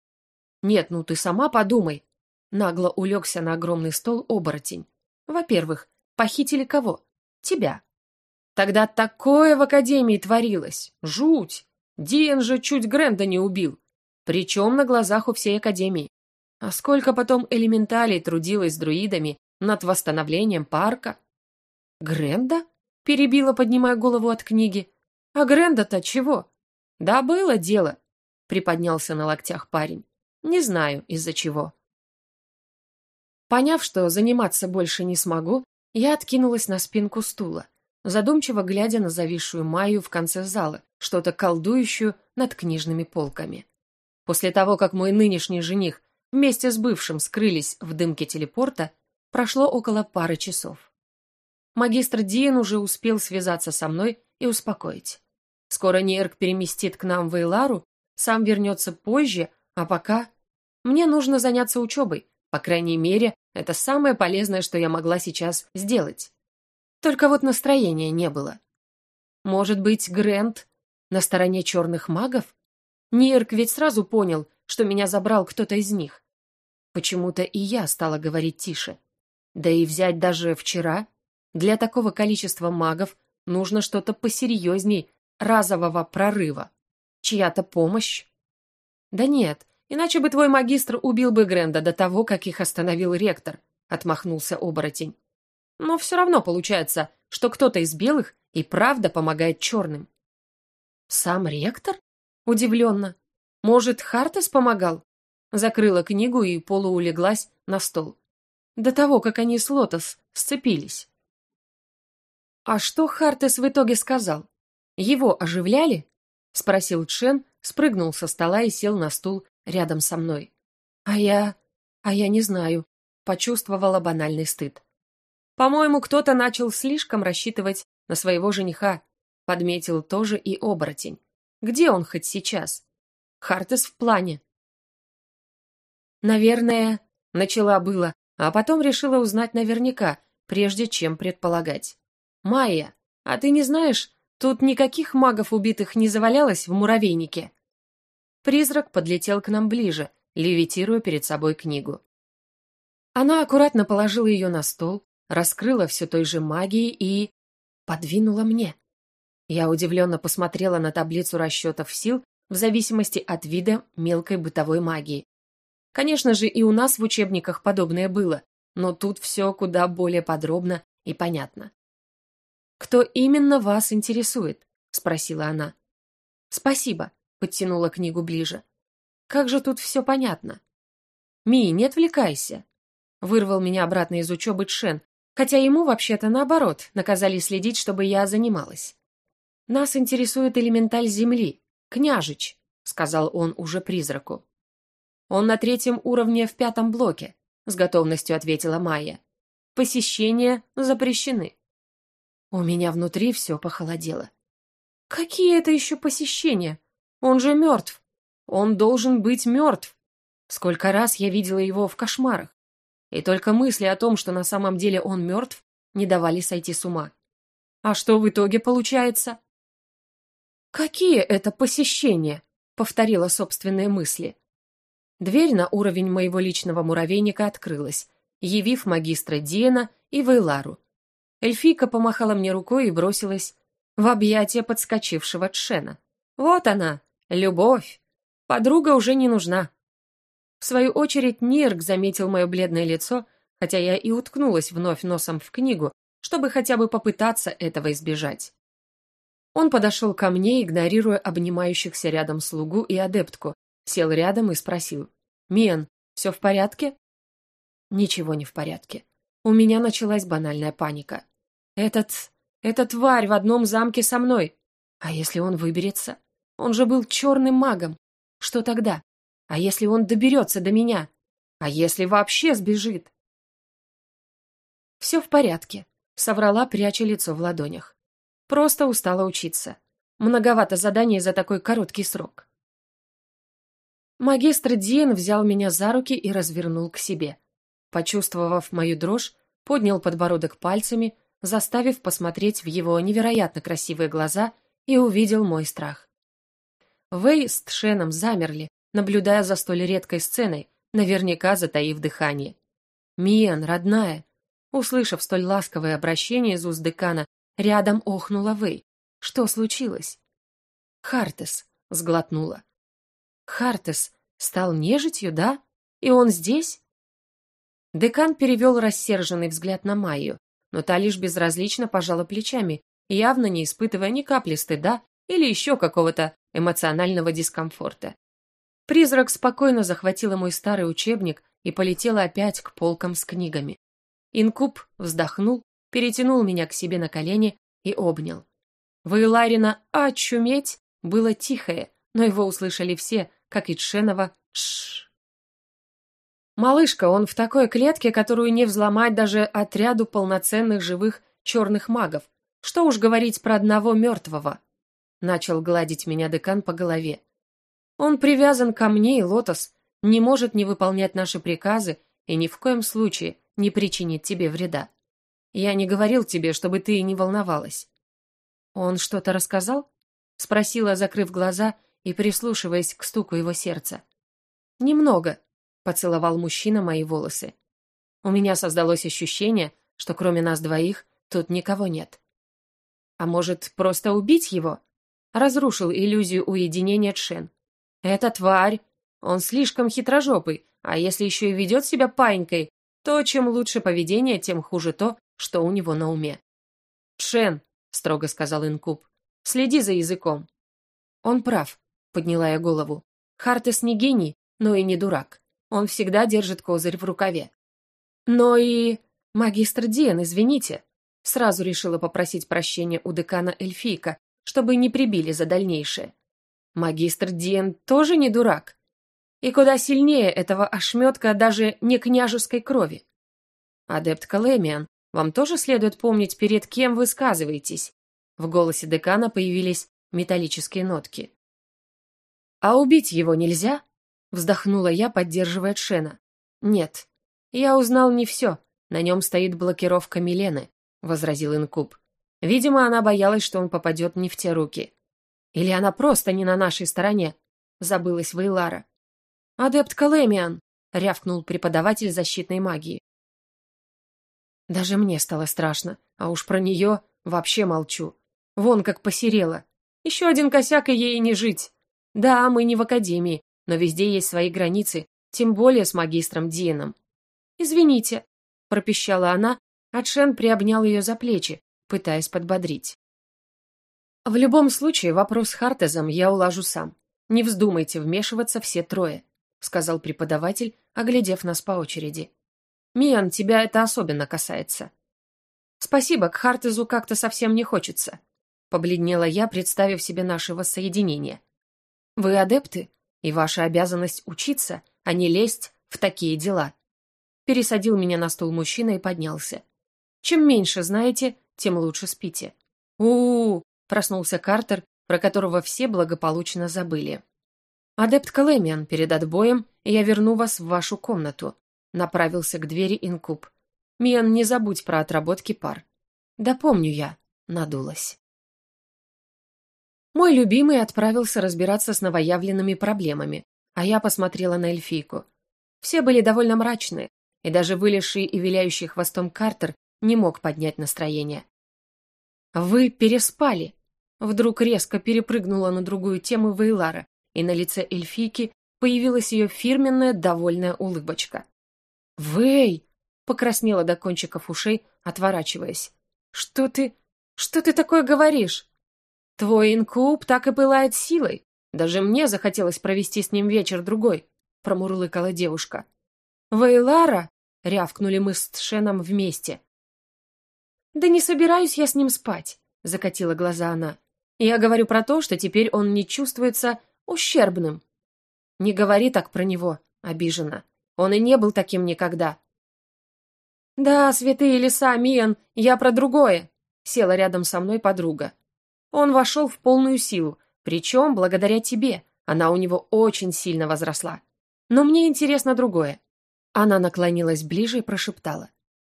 «Нет, ну ты сама подумай», — нагло улегся на огромный стол оборотень. «Во-первых, Похитили кого? Тебя. Тогда такое в Академии творилось. Жуть. Диен же чуть Гренда не убил. Причем на глазах у всей Академии. А сколько потом элементалей трудилось с друидами над восстановлением парка? Гренда? Перебила, поднимая голову от книги. А Гренда-то чего? Да было дело. Приподнялся на локтях парень. Не знаю, из-за чего. Поняв, что заниматься больше не смогу, я откинулась на спинку стула, задумчиво глядя на зависшую Майю в конце зала, что-то колдующую над книжными полками. После того, как мой нынешний жених вместе с бывшим скрылись в дымке телепорта, прошло около пары часов. Магистр Диен уже успел связаться со мной и успокоить. Скоро Нейрк переместит к нам в Эйлару, сам вернется позже, а пока... Мне нужно заняться учебой, по крайней мере, это самое полезное, что я могла сейчас сделать. Только вот настроения не было. Может быть, Грент на стороне черных магов? Нирк ведь сразу понял, что меня забрал кто-то из них. Почему-то и я стала говорить тише. Да и взять даже вчера. Для такого количества магов нужно что-то посерьезней разового прорыва. Чья-то помощь? Да нет, Иначе бы твой магистр убил бы Гренда до того, как их остановил ректор», — отмахнулся оборотень. «Но все равно получается, что кто-то из белых и правда помогает черным». Сам ректор? Удивленно. Может, Хартес помогал? Закрыла книгу и полуулеглась на стол. До того, как они с Лотос сцепились. А что Хартес в итоге сказал? Его оживляли? Спросил Чен, спрыгнул со стола и сел на стул рядом со мной. А я... а я не знаю. Почувствовала банальный стыд. По-моему, кто-то начал слишком рассчитывать на своего жениха, подметил тоже и оборотень. Где он хоть сейчас? Хартес в плане. Наверное, начала было, а потом решила узнать наверняка, прежде чем предполагать. «Майя, а ты не знаешь, тут никаких магов убитых не завалялось в муравейнике?» Призрак подлетел к нам ближе, левитируя перед собой книгу. Она аккуратно положила ее на стол, раскрыла все той же магией и... подвинула мне. Я удивленно посмотрела на таблицу расчетов сил в зависимости от вида мелкой бытовой магии. Конечно же, и у нас в учебниках подобное было, но тут все куда более подробно и понятно. «Кто именно вас интересует?» — спросила она. «Спасибо», — подтянула книгу ближе. «Как же тут все понятно?» «Ми, не отвлекайся», — вырвал меня обратно из учебы Чен, хотя ему вообще-то наоборот наказали следить, чтобы я занималась. «Нас интересует элементаль Земли, княжич», — сказал он уже призраку. «Он на третьем уровне в пятом блоке», — с готовностью ответила Майя. «Посещения запрещены». У меня внутри все похолодело. «Какие это еще посещения? Он же мертв. Он должен быть мертв. Сколько раз я видела его в кошмарах. И только мысли о том, что на самом деле он мертв, не давали сойти с ума. А что в итоге получается?» «Какие это посещения?» — повторила собственные мысли. Дверь на уровень моего личного муравейника открылась, явив магистра Диена и Вейлару. Эльфийка помахала мне рукой и бросилась в объятия подскочившего Тшена. Вот она, любовь. Подруга уже не нужна. В свою очередь Нирк заметил мое бледное лицо, хотя я и уткнулась вновь носом в книгу, чтобы хотя бы попытаться этого избежать. Он подошел ко мне, игнорируя обнимающихся рядом слугу и адептку, сел рядом и спросил. «Мен, все в порядке?» «Ничего не в порядке. У меня началась банальная паника. Этот... эта тварь в одном замке со мной. А если он выберется? Он же был черным магом. Что тогда? А если он доберется до меня? А если вообще сбежит?» «Все в порядке», — соврала, пряча лицо в ладонях. «Просто устала учиться. Многовато заданий за такой короткий срок». Магистр Диен взял меня за руки и развернул к себе. Почувствовав мою дрожь, поднял подбородок пальцами, заставив посмотреть в его невероятно красивые глаза и увидел мой страх. Вэй с Тшеном замерли, наблюдая за столь редкой сценой, наверняка затаив дыхание. «Миен, родная!» Услышав столь ласковое обращение из уст декана, рядом охнула Вэй. «Что случилось?» «Хартес», — сглотнула. Хартес стал нежитью, да? И он здесь? Декан перевел рассерженный взгляд на Майю, но та лишь безразлично пожала плечами, явно не испытывая ни капли стыда или еще какого-то эмоционального дискомфорта. Призрак спокойно захватила мой старый учебник и полетела опять к полкам с книгами. Инкуб вздохнул, перетянул меня к себе на колени и обнял. Вайларина «очуметь» было тихое, но его услышали все, как и Тшенова «Шшш». Малышка, он в такой клетке, которую не взломать даже отряду полноценных живых черных магов. Что уж говорить про одного мертвого. Начал гладить меня декан по голове. Он привязан ко мне, и Лотос не может не выполнять наши приказы и ни в коем случае не причинит тебе вреда. Я не говорил тебе, чтобы ты не волновалась. Он что-то рассказал? Спросила, закрыв глаза и прислушиваясь к стуку его сердца. «Немного», — поцеловал мужчина мои волосы. У меня создалось ощущение, что кроме нас двоих тут никого нет. А может, просто убить его? Разрушил иллюзию уединения Чен. Эта тварь, он слишком хитрожопый, а если еще и ведет себя паинькой, то чем лучше поведение, тем хуже то, что у него на уме. «Чен», — строго сказал Инкуб, — «следи за языком. Он прав, подняла я голову. Хартес не гений, но и не дурак. Он всегда держит козырь в рукаве. Но и... Магистр Диен, извините. Сразу решила попросить прощения у декана Эльфийка, чтобы не прибили за дальнейшее. Магистр Диен тоже не дурак. И куда сильнее этого ошметка даже не княжеской крови. Адепт Калемиан, вам тоже следует помнить, перед кем высказываетесь. В голосе декана появились металлические нотки. «А убить его нельзя?» — вздохнула я, поддерживая Шена. «Нет, я узнал не все. На нем стоит блокировка Милены», — возразил Инкуб. «Видимо, она боялась, что он попадет не в те руки. Или она просто не на нашей стороне?» — забылась Вейлара. «Адепт Калемиан!» — рявкнул преподаватель защитной магии. Даже мне стало страшно, а уж про нее вообще молчу. Вон как посерела. Еще один косяк, и ей не жить. Да, мы не в академии, но везде есть свои границы, тем более с магистром Диеном. «Извините», — пропищала она, а Чен приобнял ее за плечи, пытаясь подбодрить. «В любом случае, вопрос с Хартезом я улажу сам. Не вздумайте вмешиваться все трое», — сказал преподаватель, оглядев нас по очереди. «Миан, тебя это особенно касается». «Спасибо, к Хартезу как-то совсем не хочется», — побледнела я, представив себе наше воссоединение. «Вы адепты, и ваша обязанность учиться, а не лезть в такие дела». Пересадил меня на стул мужчина и поднялся. «Чем меньше знаете, тем лучше спите». «У-у-у!» — проснулся Картер, про которого все благополучно забыли. «Адепт Калемиан, перед отбоем я верну вас в вашу комнату», — направился к двери инкуб. «Миан, не забудь про отработки пар». «Да помню я», — надулась. Мой любимый отправился разбираться с новоявленными проблемами, а я посмотрела на эльфийку. Все были довольно мрачные, и даже вылезший и виляющий хвостом Картер не мог поднять настроение. «Вы переспали!» Вдруг резко перепрыгнула на другую тему Вейлара, и на лице эльфийки появилась ее фирменная довольная улыбочка. «Вэй!» — покраснела до кончиков ушей, отворачиваясь. «Что ты... что ты такое говоришь?» «Твой инкуб так и пылает силой. Даже мне захотелось провести с ним вечер-другой», — промурлыкала девушка. «Вейлара!» — рявкнули мы с Тшеном вместе. «Да не собираюсь я с ним спать», — закатила глаза она. «Я говорю про то, что теперь он не чувствуется ущербным». «Не говори так про него», — обижена. «Он и не был таким никогда». «Да, святые леса, Миан, я про другое», — села рядом со мной подруга. Он вошел в полную силу, причем благодаря тебе. Она у него очень сильно возросла. Но мне интересно другое. Она наклонилась ближе и прошептала.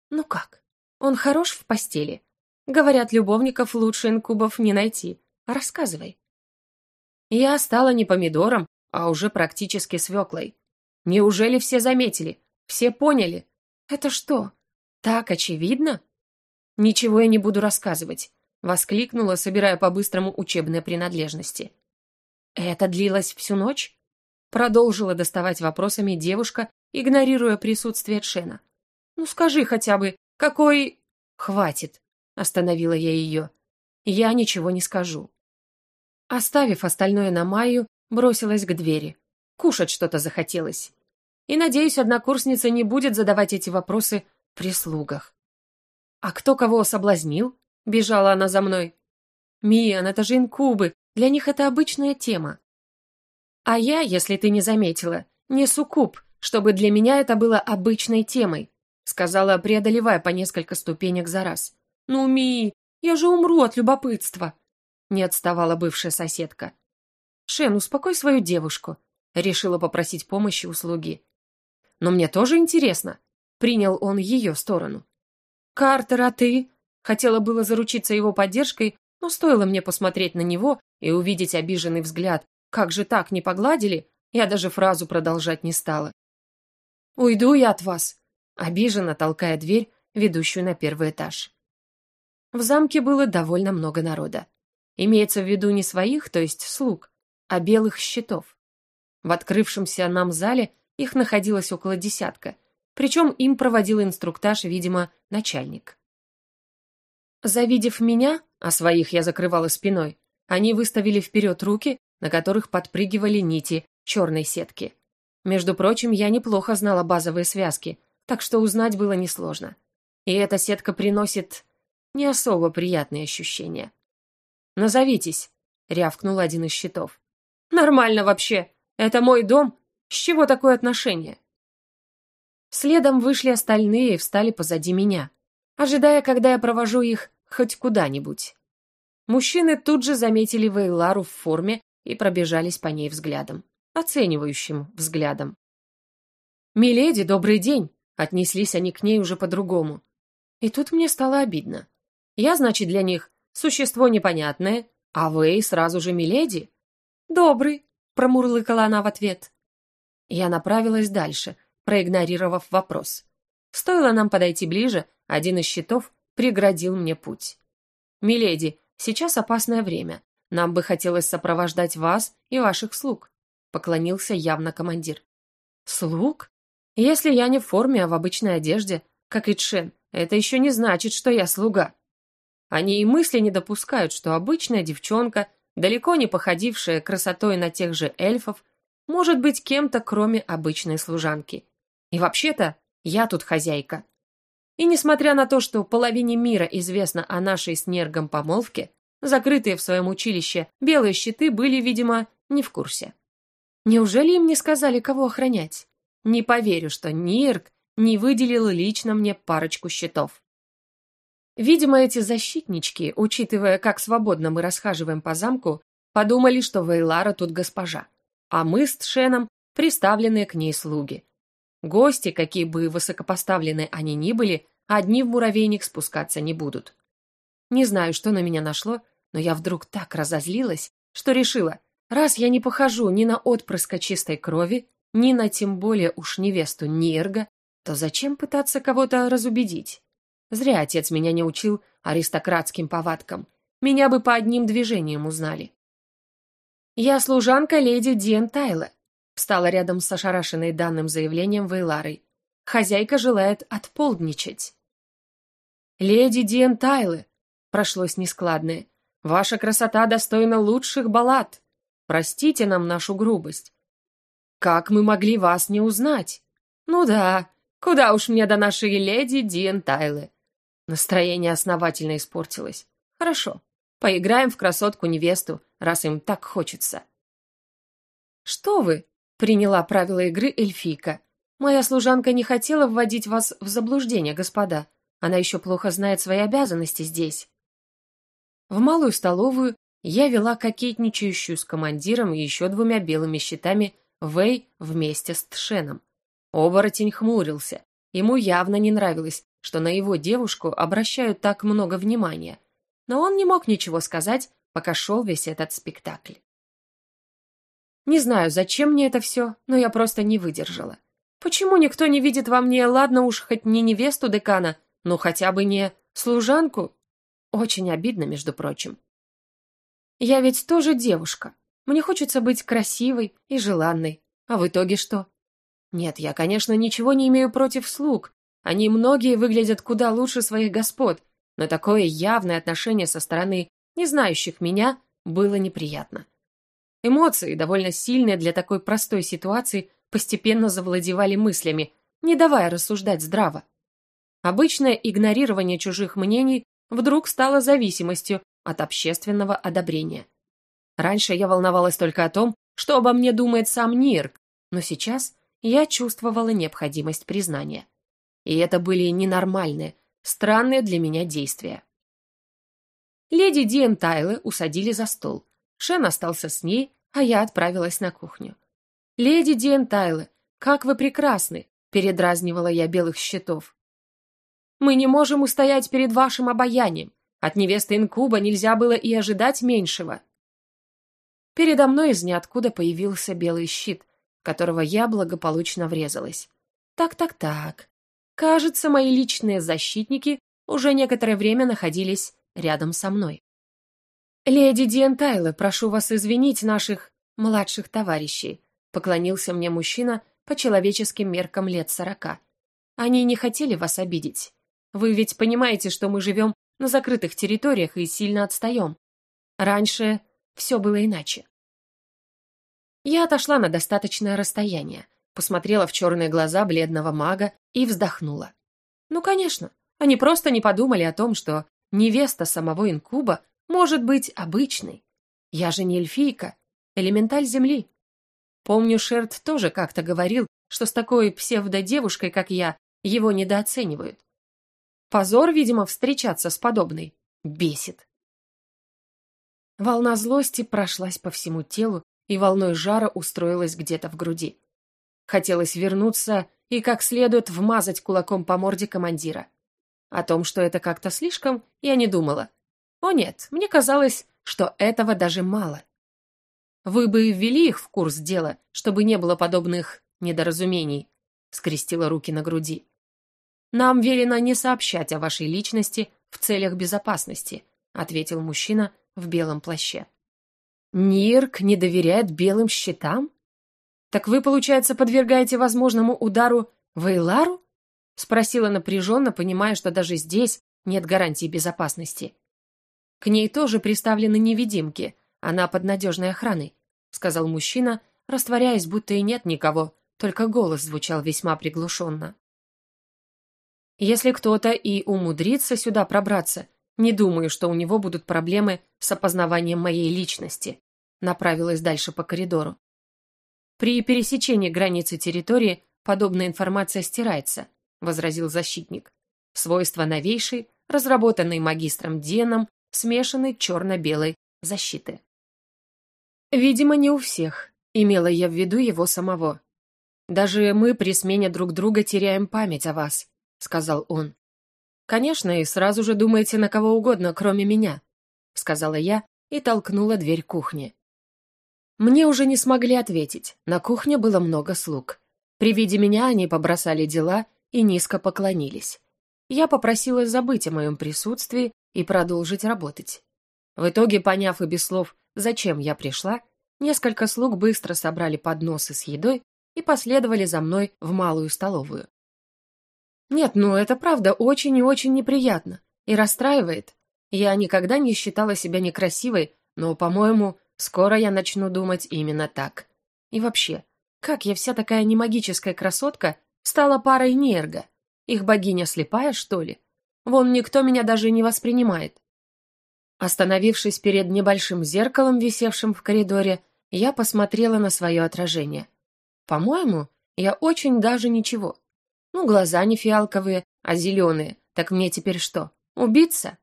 «Ну как? Он хорош в постели? Говорят, любовников лучше инкубов не найти. Рассказывай». Я стала не помидором, а уже практически свеклой. Неужели все заметили? Все поняли? Это что, так очевидно? Ничего я не буду рассказывать. Воскликнула, собирая по-быстрому учебные принадлежности. «Это длилось всю ночь?» Продолжила доставать вопросами девушка, игнорируя присутствие Шена. «Ну скажи хотя бы, какой...» «Хватит», — остановила я ее. «Я ничего не скажу». Оставив остальное на Майю, бросилась к двери. Кушать что-то захотелось. И, надеюсь, однокурсница не будет задавать эти вопросы при слугах. «А кто кого соблазнил?» Бежала она за мной. «Миан, это же инкубы, для них это обычная тема». «А я, если ты не заметила, не суккуб, чтобы для меня это было обычной темой», сказала, преодолевая по несколько ступенек за раз. «Ну, Ми, я же умру от любопытства», не отставала бывшая соседка. «Шен, успокой свою девушку», решила попросить помощи у слуги. «Но мне тоже интересно», принял он ее сторону. «Картер, а ты?» Хотела было заручиться его поддержкой, но стоило мне посмотреть на него и увидеть обиженный взгляд, как же так не погладили, я даже фразу продолжать не стала. «Уйду я от вас», — обиженно толкая дверь, ведущую на первый этаж. В замке было довольно много народа. Имеется в виду не своих, то есть слуг, а белых щитов. В открывшемся нам зале их находилось около десятка, причем им проводил инструктаж, видимо, начальник. Завидев меня, а своих я закрывала спиной, они выставили вперед руки, на которых подпрыгивали нити черной сетки. Между прочим, я неплохо знала базовые связки, так что узнать было несложно. И эта сетка приносит не особо приятные ощущения. «Назовитесь», — рявкнул один из щитов. «Нормально вообще. Это мой дом. С чего такое отношение?» Следом вышли остальные и встали позади меня, ожидая, когда я провожу их хоть куда-нибудь. Мужчины тут же заметили Вейлару в форме и пробежались по ней взглядом, оценивающим взглядом. «Миледи, добрый день!» — отнеслись они к ней уже по-другому. И тут мне стало обидно. Я, значит, для них существо непонятное, а Вей сразу же миледи. «Добрый», — промурлыкала она в ответ. Я направилась дальше, проигнорировав вопрос. Стоило нам подойти ближе, один из щитов преградил мне путь. «Миледи, сейчас опасное время. Нам бы хотелось сопровождать вас и ваших слуг», — поклонился явно командир. «Слуг? Если я не в форме, а в обычной одежде, как и Чен, это еще не значит, что я слуга». Они и мысли не допускают, что обычная девчонка, далеко не походившая красотой на тех же эльфов, может быть кем-то, кроме обычной служанки. И вообще-то, я тут хозяйка. И несмотря на то, что половине мира известно о нашей с Нергом помолвке, закрытые в своем училище белые щиты были, видимо, не в курсе. Неужели им не сказали, кого охранять? Не поверю, что Нирк не выделил лично мне парочку щитов. Видимо, эти защитнички, учитывая, как свободно мы расхаживаем по замку, подумали, что Вейлара тут госпожа, а мы с Тшеном приставленные к ней слуги. Гости, какие бы высокопоставленные они ни были, одни в муравейник спускаться не будут. Не знаю, что на меня нашло, но я вдруг так разозлилась, что решила, раз я не похожу ни на отпрыска чистой крови, ни на тем более уж невесту Нерга, то зачем пытаться кого-то разубедить? Зря отец меня не учил аристократским повадкам. Меня бы по одним движениям узнали. «Я служанка леди Диэн Тайла», — встала рядом с ошарашенной данным заявлением Вейларой. «Хозяйка желает отполдничать». «Леди Диэн Тайлы», — прошлось нескладное, — «ваша красота достойна лучших баллад. Простите нам нашу грубость. Как мы могли вас не узнать? Ну да, куда уж мне до нашей леди Диэн Тайлы. Настроение основательно испортилось. Хорошо, поиграем в красотку-невесту, раз им так хочется. «Что вы?» — приняла правила игры эльфийка. «Моя служанка не хотела вводить вас в заблуждение, господа. Она еще плохо знает свои обязанности здесь». В малую столовую я вела кокетничающую с командиром и еще двумя белыми щитами Вэй вместе с Тшеном. Оборотень хмурился. Ему явно не нравилось, что на его девушку обращают так много внимания, но он не мог ничего сказать, пока шел весь этот спектакль. Не знаю, зачем мне это все, но я просто не выдержала. Почему никто не видит во мне, ладно уж, хоть не невесту декана, но хотя бы не служанку? Очень обидно, между прочим. Я ведь тоже девушка. Мне хочется быть красивой и желанной. А в итоге что? Нет, я, конечно, ничего не имею против слуг, они многие выглядят куда лучше своих господ, но такое явное отношение со стороны не знающих меня было неприятно. Эмоции, довольно сильные для такой простой ситуации, постепенно завладевали мыслями, не давая рассуждать здраво. Обычное игнорирование чужих мнений вдруг стало зависимостью от общественного одобрения. Раньше я волновалась только о том, что обо мне думает сам Нирк, но сейчас я чувствовала необходимость признания. И это были ненормальные, странные для меня действия. Леди Диэн Тайлы усадили за стол. Шен остался с ней, а я отправилась на кухню. «Леди Диэн Тайлы, как вы прекрасны!» – передразнивала я белых щитов. «Мы не можем устоять перед вашим обаянием. От невесты Инкуба нельзя было и ожидать меньшего». Передо мной из ниоткуда появился белый щит, которого я благополучно врезалась. Так-так-так. Кажется, мои личные защитники уже некоторое время находились рядом со мной. «Леди Диэн Тайло, прошу вас извинить наших младших товарищей», поклонился мне мужчина по человеческим меркам лет сорока. «Они не хотели вас обидеть. Вы ведь понимаете, что мы живем на закрытых территориях и сильно отстаем. Раньше все было иначе». Я отошла на достаточное расстояние, посмотрела в черные глаза бледного мага и вздохнула. Ну, конечно, они просто не подумали о том, что невеста самого инкуба может быть обычной. Я же не эльфийка, элементаль земли. Помню, Шерт тоже как-то говорил, что с такой псевдодевушкой, как я, его недооценивают. Позор, видимо, встречаться с подобной. Бесит. Волна злости прошлась по всему телу и волной жара устроилась где-то в груди. Хотелось вернуться и как следует вмазать кулаком по морде командира. О том, что это как-то слишком, я не думала. О нет, мне казалось, что этого даже мало. Вы бы ввели их в курс дела, чтобы не было подобных недоразумений, скрестила руки на груди. Нам велено не сообщать о вашей личности в целях безопасности, ответил мужчина в белом плаще. Нирк не доверяет белым щитам? Так вы, получается, подвергаете возможному удару Вейлару? Спросила напряженно, понимая, что даже здесь нет гарантии безопасности. К ней тоже приставлены невидимки, она под надежной охраной, сказал мужчина, растворяясь, будто и нет никого, только голос звучал весьма приглушенно. Если кто-то и умудрится сюда пробраться, не думаю, что у него будут проблемы с опознаванием моей личности. Направилась дальше по коридору. При пересечении границы территории подобная информация стирается, возразил защитник. Свойства новейшей, разработанной магистром Деном, смешанной черно-белой защиты. Видимо, не у всех, имела я в виду его самого. Даже мы при смене друг друга теряем память о вас, сказал он. «Конечно, и сразу же думаете на кого угодно, кроме меня», — сказала я и толкнула дверь кухни. Мне уже не смогли ответить, на кухне было много слуг. При виде меня они побросали дела и низко поклонились. Я попросила забыть о моем присутствии и продолжить работать. В итоге, поняв и без слов, зачем я пришла, несколько слуг быстро собрали подносы с едой и последовали за мной в малую столовую. Нет, ну это правда очень и очень неприятно. И расстраивает. Я никогда не считала себя некрасивой, но, по-моему, скоро я начну думать именно так. И вообще, как я вся такая немагическая красотка стала парой нерга? Их богиня слепая, что ли? Вон никто меня даже не воспринимает. Остановившись перед небольшим зеркалом, висевшим в коридоре, я посмотрела на свое отражение. По-моему, я очень даже ничего. Ну, глаза не фиалковые, а зеленые. Так мне теперь что, убиться?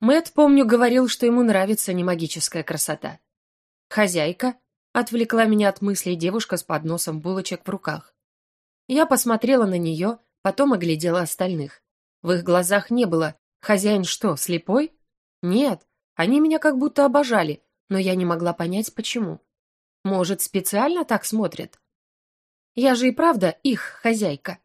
Мэт, помню, говорил, что ему нравится немагическая красота. Хозяйка отвлекла меня от мыслей девушка с подносом булочек в руках. Я посмотрела на нее, потом оглядела остальных. В их глазах не было «Хозяин что, слепой?» Нет, они меня как будто обожали, но я не могла понять, почему. Может, специально так смотрят? Я же и правда их хозяйка.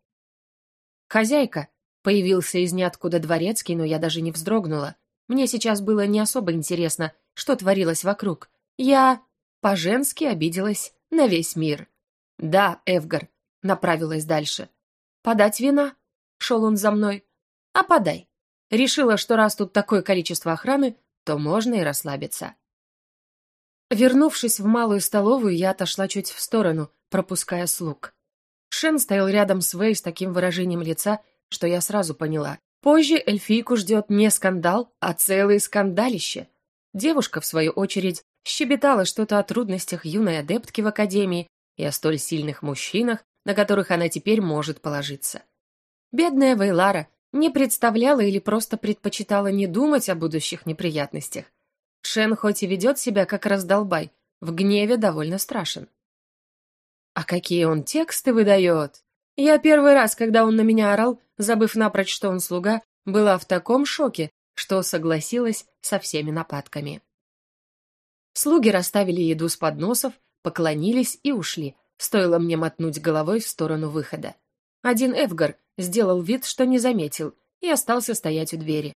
Хозяйка, появился из ниоткуда дворецкий, но я даже не вздрогнула. Мне сейчас было не особо интересно, что творилось вокруг. Я по-женски обиделась на весь мир. Да, Эвгар, направилась дальше. Подать вина? Шел он за мной. А подай. Решила, что раз тут такое количество охраны, то можно и расслабиться. Вернувшись в малую столовую, я отошла чуть в сторону, пропуская слуг. Шен стоял рядом с Вэй с таким выражением лица, что я сразу поняла. Позже эльфийку ждет не скандал, а целое скандалище. Девушка, в свою очередь, щебетала что-то о трудностях юной адептки в академии и о столь сильных мужчинах, на которых она теперь может положиться. Бедная Вейлара не представляла или просто предпочитала не думать о будущих неприятностях. Шен хоть и ведет себя как раздолбай, в гневе довольно страшен. А какие он тексты выдает! Я первый раз, когда он на меня орал, забыв напрочь, что он слуга, была в таком шоке, что согласилась со всеми нападками. Слуги расставили еду с подносов, поклонились и ушли, стоило мне мотнуть головой в сторону выхода. Один Эвгар сделал вид, что не заметил, и остался стоять у двери.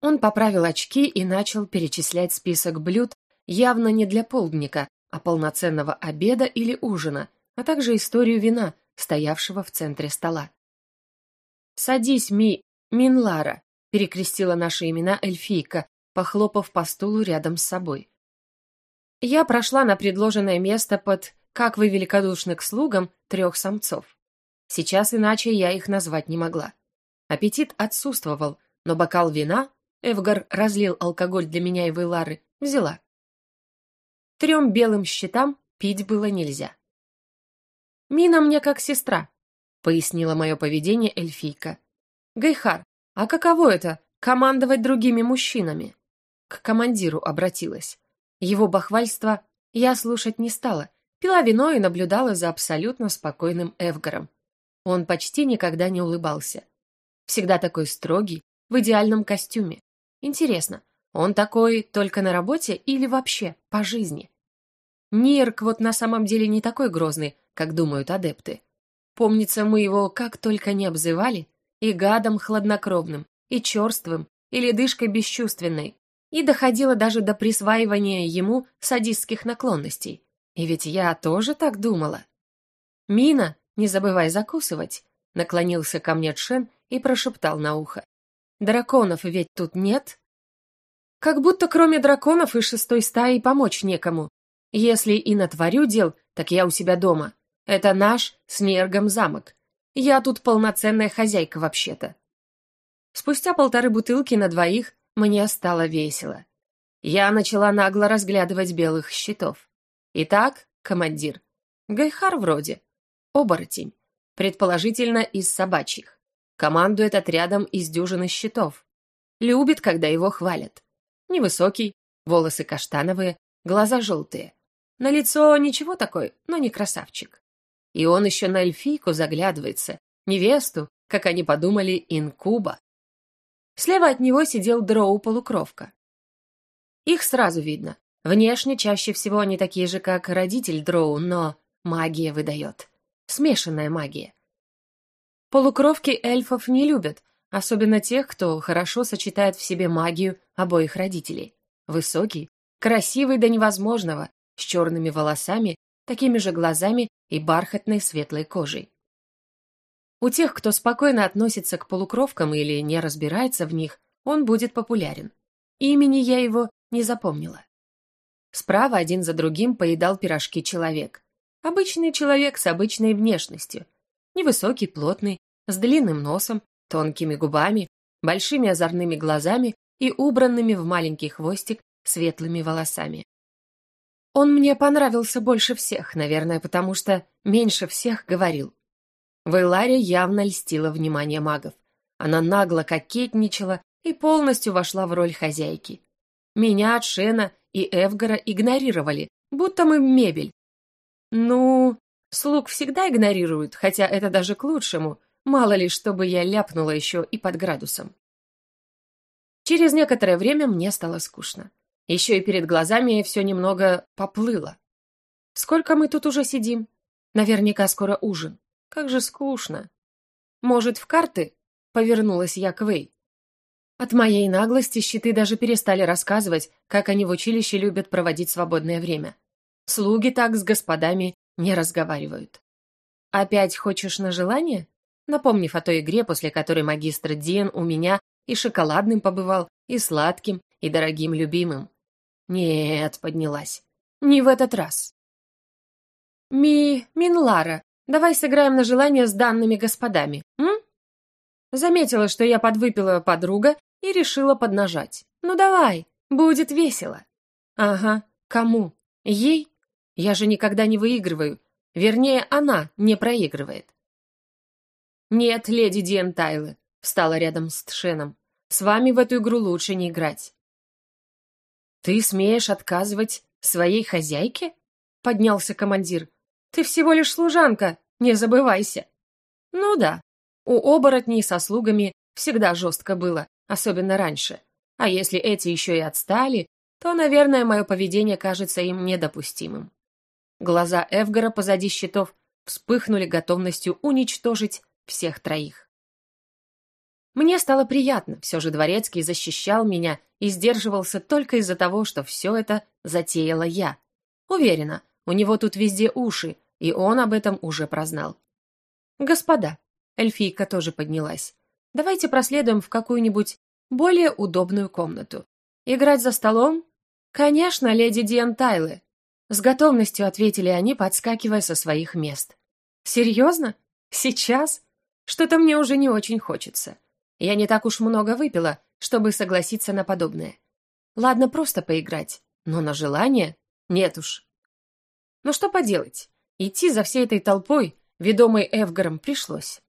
Он поправил очки и начал перечислять список блюд, явно не для полдника, а полноценного обеда или ужина, а также историю вина, стоявшего в центре стола. «Садись, Ми... Минлара», — перекрестила наши имена эльфийка, похлопав по стулу рядом с собой. Я прошла на предложенное место под «Как вы великодушны к слугам» трех самцов. Сейчас иначе я их назвать не могла. Аппетит отсутствовал, но бокал вина, Эвгар разлил алкоголь для меня и Вейлары, взяла. Трем белым щитам пить было нельзя. «Мина мне как сестра», — пояснила мое поведение эльфийка. «Гайхар, а каково это — командовать другими мужчинами?» К командиру обратилась. Его бахвальство я слушать не стала, пила вино и наблюдала за абсолютно спокойным Эвгаром. Он почти никогда не улыбался. Всегда такой строгий, в идеальном костюме. Интересно, он такой только на работе или вообще по жизни? Нирк вот на самом деле не такой грозный, как думают адепты. Помнится, мы его как только не обзывали, и гадом хладнокровным, и черствым, и ледышкой бесчувственной, и доходило даже до присваивания ему садистских наклонностей. И ведь я тоже так думала. «Мина, не забывай закусывать», — наклонился ко мне Чен и прошептал на ухо. «Драконов ведь тут нет?» «Как будто кроме драконов и шестой стаи помочь некому. Если и натворю дел, так я у себя дома. Это наш с Нергом замок. Я тут полноценная хозяйка вообще-то». Спустя полторы бутылки на двоих мне стало весело. Я начала нагло разглядывать белых щитов. Итак, командир. Гайхар вроде. Оборотень. Предположительно, из собачьих. Командует отрядом из дюжины щитов. Любит, когда его хвалят. Невысокий, волосы каштановые, глаза желтые. На лицо ничего такой, но не красавчик. И он еще на эльфийку заглядывается, невесту, как они подумали, инкуба. Слева от него сидел дроу-полукровка. Их сразу видно. Внешне чаще всего они такие же, как родитель дроу, но магия выдает. Смешанная магия. Полукровки эльфов не любят, особенно тех, кто хорошо сочетает в себе магию обоих родителей. Высокий, красивый до невозможного, с черными волосами, такими же глазами и бархатной светлой кожей. У тех, кто спокойно относится к полукровкам или не разбирается в них, он будет популярен. Имени я его не запомнила. Справа один за другим поедал пирожки человек. Обычный человек с обычной внешностью. Невысокий, плотный, с длинным носом, тонкими губами, большими озорными глазами и убранными в маленький хвостик светлыми волосами. Он мне понравился больше всех, наверное, потому что меньше всех говорил. Вейларе явно льстила внимание магов. Она нагло кокетничала и полностью вошла в роль хозяйки. Меня, Шена и Эвгара игнорировали, будто мы мебель. Ну, слуг всегда игнорируют, хотя это даже к лучшему, мало ли, чтобы я ляпнула еще и под градусом. Через некоторое время мне стало скучно. Еще и перед глазами все немного поплыло. Сколько мы тут уже сидим? Наверняка скоро ужин. Как же скучно. Может, в карты? Повернулась я к Вэй. От моей наглости щиты даже перестали рассказывать, как они в училище любят проводить свободное время. Слуги так с господами не разговаривают. «Опять хочешь на желание?» Напомнив о той игре, после которой магистр Диен у меня и шоколадным побывал, и сладким, и дорогим любимым. «Нет», — поднялась, — «не в этот раз». «Ми... Минлара, давай сыграем на желание с данными господами, м?» Заметила, что я подвыпила подруга и решила поднажать. «Ну давай, будет весело». «Ага, кому? Ей? Я же никогда не выигрываю. Вернее, она не проигрывает». «Нет, леди Диэн Тайлы», — встала рядом с Тшеном. «С вами в эту игру лучше не играть». «Ты смеешь отказывать своей хозяйке?» — поднялся командир. «Ты всего лишь служанка, не забывайся». «Ну да, у оборотней со слугами всегда жестко было, особенно раньше. А если эти еще и отстали, то, наверное, мое поведение кажется им недопустимым. Глаза Эвгара позади щитов вспыхнули готовностью уничтожить всех троих. Мне стало приятно, все же Дворецкий защищал меня и сдерживался только из-за того, что все это затеяла я. Уверена, у него тут везде уши, и он об этом уже прознал. «Господа», Эльфийка тоже поднялась. «Давайте проследуем в какую-нибудь более удобную комнату. Играть за столом? Конечно, леди Диан Тайлы. С готовностью ответили они, подскакивая со своих мест. Серьезно? Сейчас? Что-то мне уже не очень хочется. Я не так уж много выпила, чтобы согласиться на подобное. Ладно, просто поиграть, но на желание нет уж. Но что поделать, идти за всей этой толпой, ведомой Эвгаром, пришлось.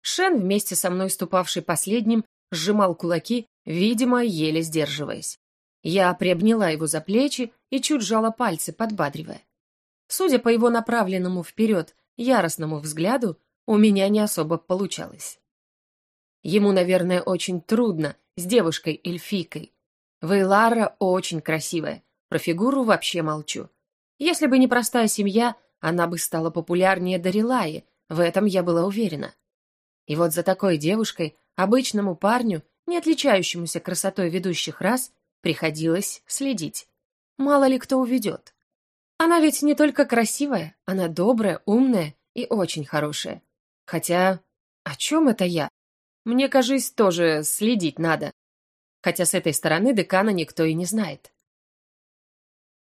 Шен, вместе со мной ступавший последним, сжимал кулаки, видимо, еле сдерживаясь. Я приобняла его за плечи и чуть сжала пальцы, подбадривая. Судя по его направленному вперед яростному взгляду, у меня не особо получалось. Ему, наверное, очень трудно с девушкой-эльфийкой. Вейлара очень красивая, про фигуру вообще молчу. Если бы не простая семья, она бы стала популярнее Дарилаи, в этом я была уверена. И вот за такой девушкой, обычному парню, не отличающемуся красотой ведущих рас, приходилось следить. Мало ли кто уведет. Она ведь не только красивая, она добрая, умная и очень хорошая. Хотя, о чем это я? Мне, кажись, тоже следить надо. Хотя с этой стороны декана никто и не знает.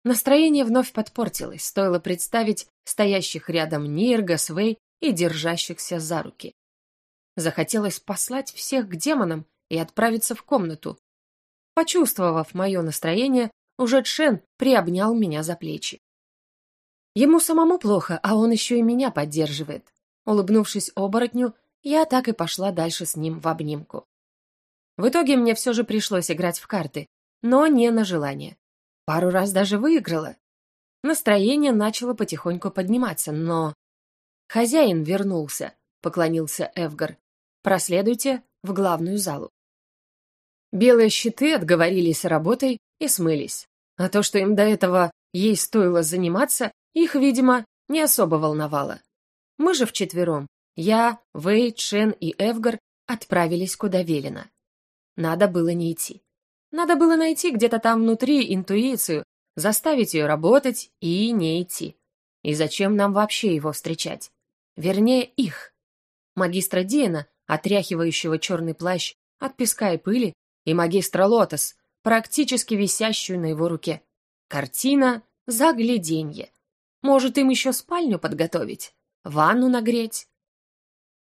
Настроение вновь подпортилось, стоило представить стоящих рядом Нирга, Свей и держащихся за руки. Захотелось послать всех к демонам и отправиться в комнату. Почувствовав мое настроение, уже Чен приобнял меня за плечи. Ему самому плохо, а он еще и меня поддерживает. Улыбнувшись оборотню, я так и пошла дальше с ним в обнимку. В итоге мне все же пришлось играть в карты, но не на желание. Пару раз даже выиграла. Настроение начало потихоньку подниматься, но... «Хозяин вернулся», — поклонился Эвгар. Проследуйте в главную залу. Белые щиты отговорились работой и смылись. А то, что им до этого ей стоило заниматься, их, видимо, не особо волновало. Мы же вчетвером, я, Вэй, Чен и Эвгар, отправились куда велено. Надо было не идти. Надо было найти где-то там внутри интуицию, заставить ее работать и не идти. И зачем нам вообще его встречать? Вернее, их. Магистра Диена отряхивающего черный плащ от песка и пыли, и магистра Лотос, практически висящую на его руке. Картина «Загляденье». Может, им еще спальню подготовить? Ванну нагреть?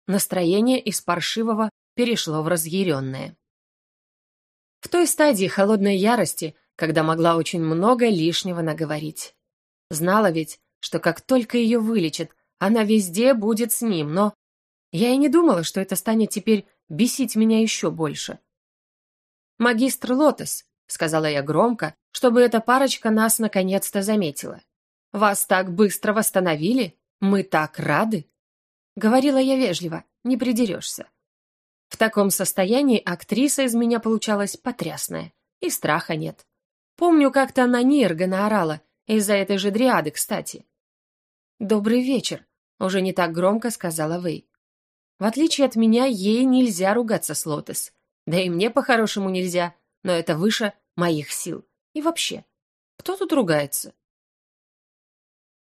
Настроение из паршивого перешло в разъяренное. В той стадии холодной ярости, когда могла очень много лишнего наговорить. Знала ведь, что как только ее вылечат, она везде будет с ним, но я и не думала, что это станет теперь бесить меня еще больше. «Магистр Лотос», — сказала я громко, чтобы эта парочка нас наконец-то заметила. «Вас так быстро восстановили? Мы так рады!» Говорила я вежливо, не придерешься. В таком состоянии актриса из меня получалась потрясная, и страха нет. Помню, как-то она Нирга наорала, из-за этой же дриады, кстати. «Добрый вечер», — уже не так громко сказала Вэй. В отличие от меня, ей нельзя ругаться с Лотос. Да и мне по-хорошему нельзя, но это выше моих сил. И вообще, кто тут ругается?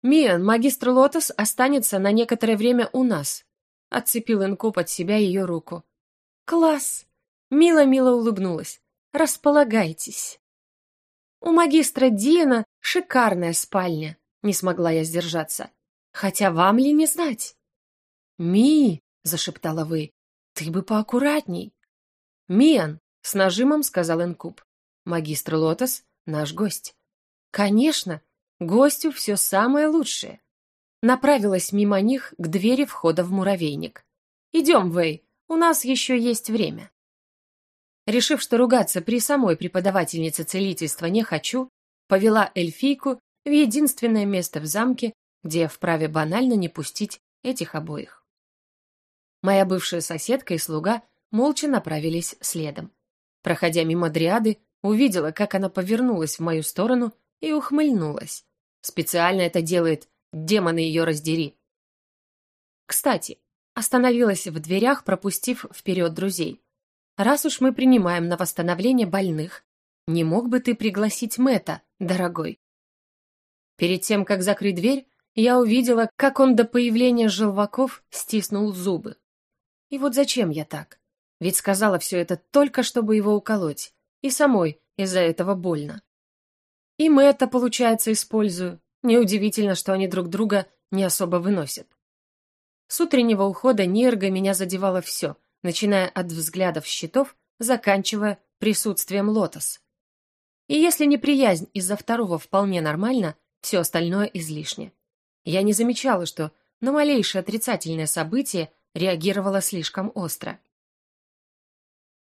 «Миан, магистр Лотос останется на некоторое время у нас», — отцепил Инкуб от себя ее руку. «Класс!» — мило-мило улыбнулась. «Располагайтесь». «У магистра Диана шикарная спальня», — не смогла я сдержаться. «Хотя вам ли не знать?» «Ми!» — зашептала вы. «Ты бы поаккуратней!» «Миан!» — с нажимом сказал Энкуб. «Магистр Лотос — наш гость». «Конечно! Гостю все самое лучшее!» Направилась мимо них к двери входа в муравейник. «Идем, Вэй, у нас еще есть время». Решив, что ругаться при самой преподавательнице целительства не хочу, повела эльфийку в единственное место в замке, где вправе банально не пустить этих обоих. Моя бывшая соседка и слуга молча направились следом. Проходя мимо дриады, увидела, как она повернулась в мою сторону и ухмыльнулась. Специально это делает, демоны ее раздери. Кстати, остановилась в дверях, пропустив вперед друзей. Раз уж мы принимаем на восстановление больных, не мог бы ты пригласить Мэта, дорогой? Перед тем, как закрыть дверь, я увидела, как он до появления желваков стиснул зубы. И вот зачем я так? Ведь сказала все это только, чтобы его уколоть. И самой из-за этого больно. И мы это, получается, использую. Неудивительно, что они друг друга не особо выносят. С утреннего ухода Нерга меня задевало все, начиная от взглядов щитов, заканчивая присутствием лотос. И если неприязнь из-за второго вполне нормально, все остальное излишне. Я не замечала, что на малейшее отрицательное событие реагировала слишком остро.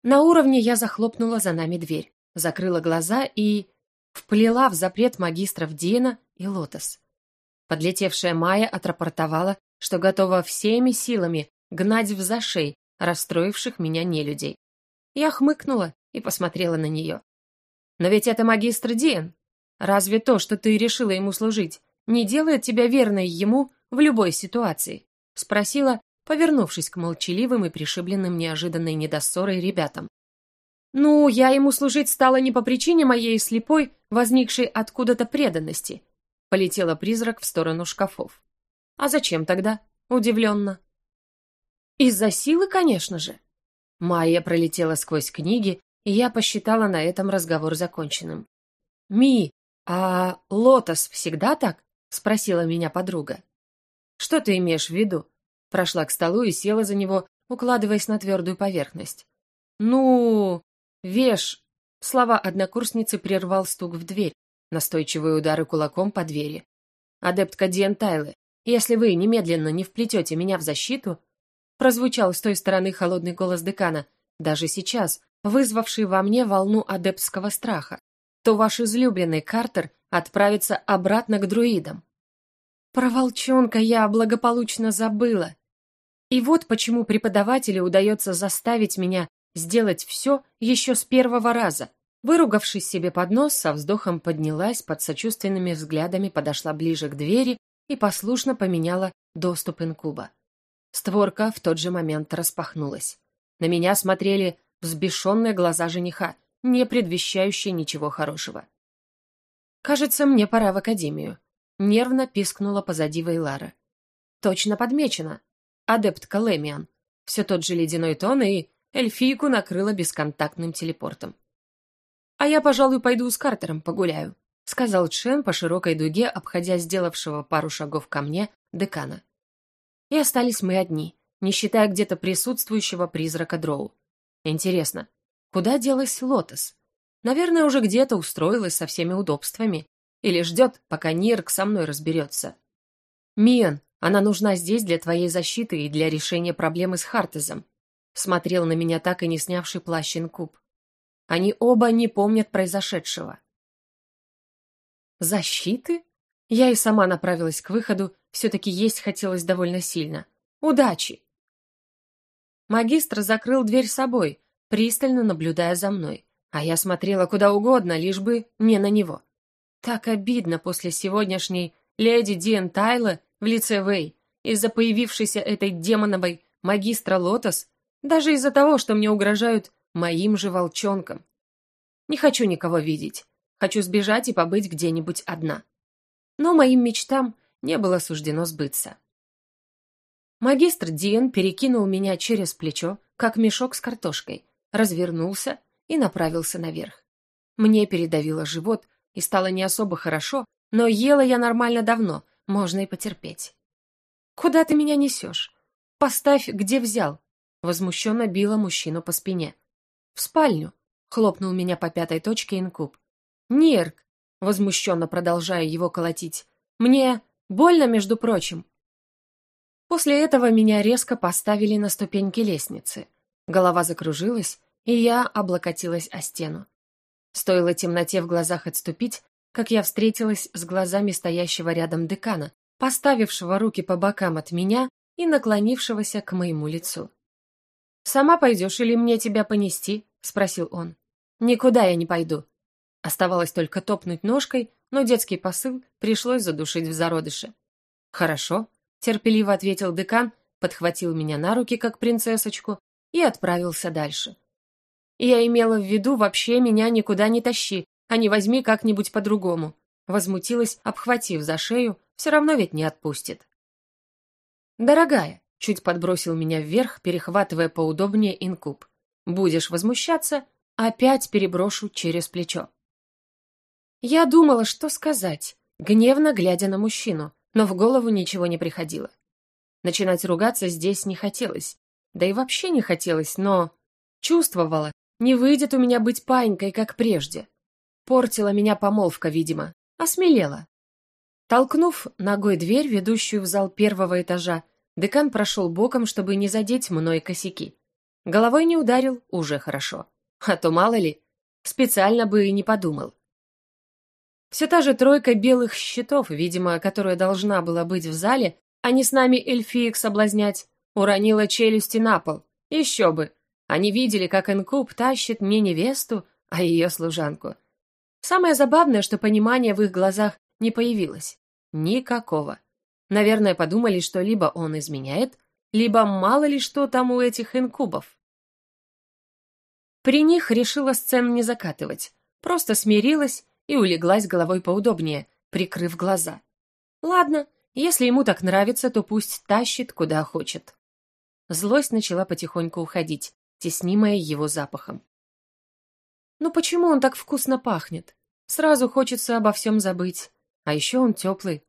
На уровне я захлопнула за нами дверь, закрыла глаза и... вплела в запрет магистров Диена и Лотос. Подлетевшая Майя отрапортовала, что готова всеми силами гнать в зашей расстроивших меня нелюдей. Я хмыкнула и посмотрела на нее. «Но ведь это магистр Диен. Разве то, что ты решила ему служить, не делает тебя верной ему в любой ситуации?» Спросила, повернувшись к молчаливым и пришибленным неожиданной недоссорой ребятам. «Ну, я ему служить стала не по причине моей слепой, возникшей откуда-то преданности», полетела призрак в сторону шкафов. «А зачем тогда?» удивленно. «Из-за силы, конечно же». Майя пролетела сквозь книги, и я посчитала на этом разговор законченным. «Ми, а Лотос всегда так?» — спросила меня подруга. «Что ты имеешь в виду?» Прошла к столу и села за него, укладываясь на твердую поверхность. «Ну, веш...» Слова однокурсницы прервал стук в дверь, настойчивые удары кулаком по двери. «Адептка Диэн Тайлы, если вы немедленно не вплетете меня в защиту...» Прозвучал с той стороны холодный голос декана, даже сейчас, вызвавший во мне волну адептского страха, то ваш излюбленный Картер отправится обратно к друидам. Про волчонка я благополучно забыла. И вот почему преподавателю удается заставить меня сделать все еще с первого раза. Выругавшись себе под нос, со вздохом поднялась, под сочувственными взглядами подошла ближе к двери и послушно поменяла доступ инкуба. Створка в тот же момент распахнулась. На меня смотрели взбешенные глаза жениха, не предвещающие ничего хорошего. «Кажется, мне пора в академию», Нервно пискнула позади Вейлара. Точно подмечено. Адепт Калемиан. Все тот же ледяной тон и эльфийку накрыло бесконтактным телепортом. «А я, пожалуй, пойду с Картером погуляю», — сказал Чен по широкой дуге, обходя сделавшего пару шагов ко мне декана. И остались мы одни, не считая где-то присутствующего призрака Дроу. Интересно, куда делась Лотос? Наверное, уже где-то устроилась со всеми удобствами, или ждет, пока Нирк со мной разберется. Миан, она нужна здесь для твоей защиты и для решения проблемы с Хартезом. Смотрел на меня так и не снявший плащ инкуб. Они оба не помнят произошедшего. Защиты? Я и сама направилась к выходу, все-таки есть хотелось довольно сильно. Удачи! Магистр закрыл дверь собой, пристально наблюдая за мной, а я смотрела куда угодно, лишь бы не на него. Так обидно после сегодняшней леди Диэн Тайла в лице Вэй, из-за появившейся этой демоновой магистра Лотос, даже из-за того, что мне угрожают моим же волчонком. Не хочу никого видеть. Хочу сбежать и побыть где-нибудь одна. Но моим мечтам не было суждено сбыться. Магистр Диэн перекинул меня через плечо, как мешок с картошкой, развернулся и направился наверх. Мне передавило живот, и стало не особо хорошо, но ела я нормально давно, можно и потерпеть. «Куда ты меня несешь? Поставь, где взял!» Возмущенно била мужчину по спине. «В спальню!» — хлопнул меня по пятой точке инкуб. «Нирк!» — возмущенно продолжая его колотить. «Мне больно, между прочим!» После этого меня резко поставили на ступеньки лестницы. Голова закружилась, и я облокотилась о стену. Стоило темноте в глазах отступить, как я встретилась с глазами стоящего рядом декана, поставившего руки по бокам от меня и наклонившегося к моему лицу. «Сама пойдешь или мне тебя понести?» — спросил он. «Никуда я не пойду». Оставалось только топнуть ножкой, но детский посыл пришлось задушить в зародыше. «Хорошо», — терпеливо ответил декан, подхватил меня на руки, как принцессочку, и отправился дальше. Я имела в виду вообще меня никуда не тащи, а не возьми как-нибудь по-другому. Возмутилась, обхватив за шею, все равно ведь не отпустит. Дорогая, чуть подбросил меня вверх, перехватывая поудобнее инкуб. Будешь возмущаться, опять переброшу через плечо. Я думала, что сказать, гневно глядя на мужчину, но в голову ничего не приходило. Начинать ругаться здесь не хотелось, да и вообще не хотелось, но... Чувствовала, не выйдет у меня быть паинькой, как прежде. Портила меня помолвка, видимо, осмелела. Толкнув ногой дверь, ведущую в зал первого этажа, декан прошел боком, чтобы не задеть мной косяки. Головой не ударил, уже хорошо. А то мало ли, специально бы и не подумал. Все та же тройка белых щитов, видимо, которая должна была быть в зале, а не с нами эльфиек соблазнять, уронила челюсти на пол. Еще бы. Они видели, как инкуб тащит не невесту, а ее служанку. Самое забавное, что понимания в их глазах не появилось. Никакого. Наверное, подумали, что либо он изменяет, либо мало ли что там у этих инкубов. При них решила сцену не закатывать, просто смирилась и улеглась головой поудобнее, прикрыв глаза. Ладно, если ему так нравится, то пусть тащит, куда хочет. Злость начала потихоньку уходить, теснимая его запахом. Ну почему он так вкусно пахнет? Сразу хочется обо всем забыть. А еще он теплый.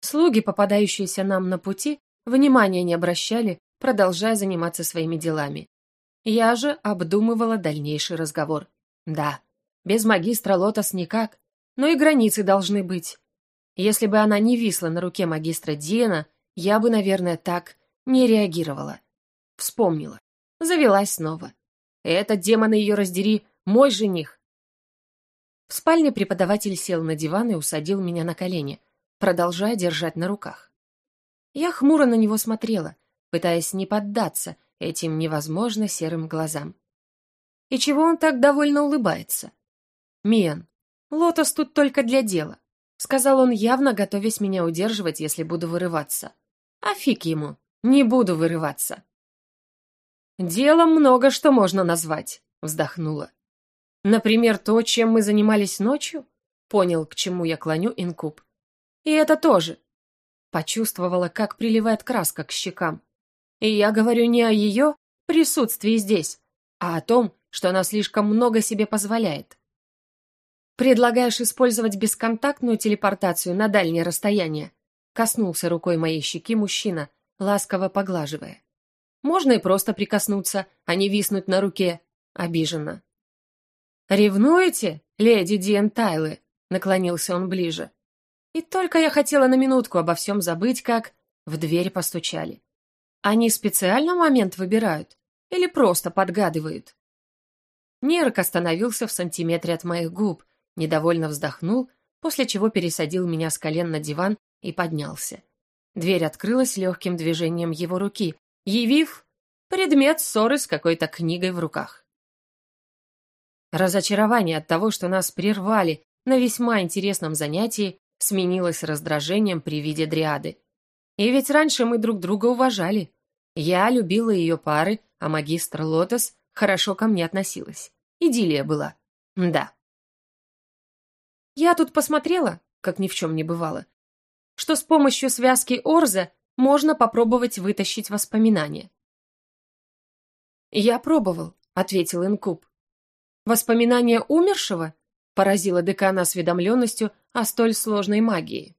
Слуги, попадающиеся нам на пути, внимания не обращали, продолжая заниматься своими делами. Я же обдумывала дальнейший разговор. Да, без магистра Лотос никак, но и границы должны быть. Если бы она не висла на руке магистра Диена, я бы, наверное, так не реагировала. Вспомнила. Завелась снова. Этот демон ее раздери, мой жених. В спальне преподаватель сел на диван и усадил меня на колени, продолжая держать на руках. Я хмуро на него смотрела, пытаясь не поддаться этим невозможно серым глазам. И чего он так довольно улыбается? Миан, лотос тут только для дела, сказал он, явно готовясь меня удерживать, если буду вырываться. А фиг ему, не буду вырываться. Делом много что можно назвать, вздохнула. Например, то, чем мы занимались ночью? Понял, к чему я клоню инкуб. И это тоже. Почувствовала, как приливает краска к щекам. И я говорю не о ее присутствии здесь, а о том, что она слишком много себе позволяет. Предлагаешь использовать бесконтактную телепортацию на дальнее расстояние? Коснулся рукой моей щеки мужчина, ласково поглаживая. Можно и просто прикоснуться, а не виснуть на руке. Обиженно. «Ревнуете, леди Диэн Тайлы?» Наклонился он ближе. И только я хотела на минутку обо всем забыть, как в дверь постучали. Они специально момент выбирают или просто подгадывают? Нерк остановился в сантиметре от моих губ, недовольно вздохнул, после чего пересадил меня с колен на диван и поднялся. Дверь открылась легким движением его руки, явив предмет ссоры с какой-то книгой в руках. Разочарование от того, что нас прервали на весьма интересном занятии, сменилось раздражением при виде дриады. И ведь раньше мы друг друга уважали. Я любила ее пары, а магистр Лотос хорошо ко мне относилась. Идиллия была. Да. Я тут посмотрела, как ни в чем не бывало, что с помощью связки Орза можно попробовать вытащить воспоминания. «Я пробовал», — ответил Инкуб. «Воспоминания умершего?» — поразила декана осведомленностью о столь сложной магии.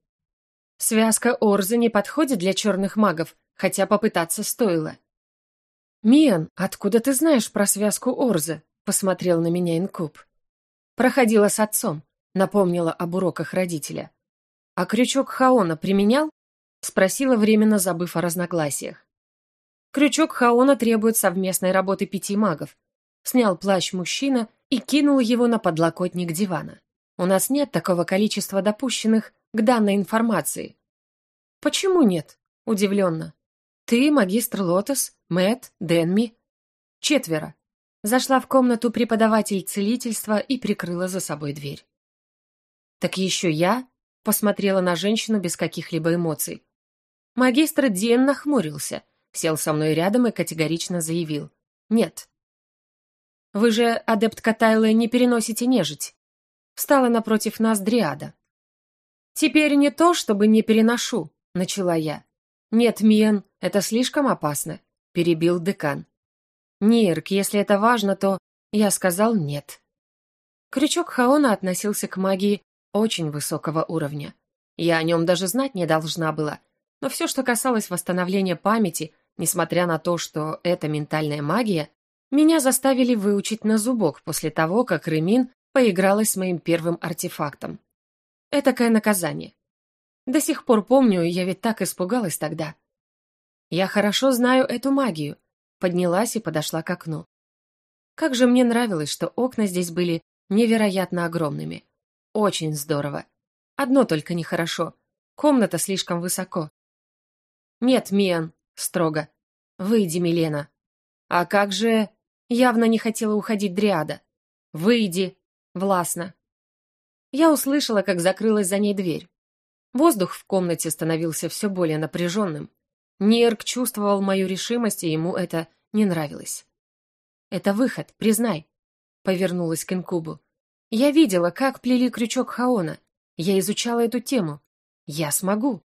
«Связка Орза не подходит для черных магов, хотя попытаться стоило». «Миан, откуда ты знаешь про связку Орза?» — посмотрел на меня Инкуб. «Проходила с отцом напомнила об уроках родителя. «А крючок Хаона применял?» — спросила, временно забыв о разногласиях. Крючок Хаона требует совместной работы пяти магов. Снял плащ мужчина и кинул его на подлокотник дивана. У нас нет такого количества допущенных к данной информации. Почему нет? Удивленно. Ты, магистр Лотос, Мэтт, Денми. Четверо. Зашла в комнату преподаватель целительства и прикрыла за собой дверь. «Так еще я?» — посмотрела на женщину без каких-либо эмоций. Магистр Диен нахмурился, сел со мной рядом и категорично заявил. «Нет». «Вы же, адепт Катайлы, не переносите нежить». Встала напротив нас Дриада. «Теперь не то, чтобы не переношу», — начала я. «Нет, Миен, это слишком опасно», — перебил декан. «Нирк, если это важно, то...» Я сказал «нет». Крючок Хаона относился к магии очень высокого уровня. Я о нем даже знать не должна была, но все, что касалось восстановления памяти, несмотря на то, что это ментальная магия, меня заставили выучить на зубок после того, как Ремин поигралась с моим первым артефактом. Этакое наказание. До сих пор помню, я ведь так испугалась тогда. Я хорошо знаю эту магию. Поднялась и подошла к окну. Как же мне нравилось, что окна здесь были невероятно огромными. Очень здорово. Одно только нехорошо. Комната слишком высоко. «Нет, Миан», — строго. «Выйди, Милена». «А как же...» Явно не хотела уходить Дриада. «Выйди!» Властно. Я услышала, как закрылась за ней дверь. Воздух в комнате становился все более напряженным. Нерк чувствовал мою решимость, и ему это не нравилось. «Это выход, признай», — повернулась к инкубу. «Я видела, как плели крючок Хаона. Я изучала эту тему. Я смогу».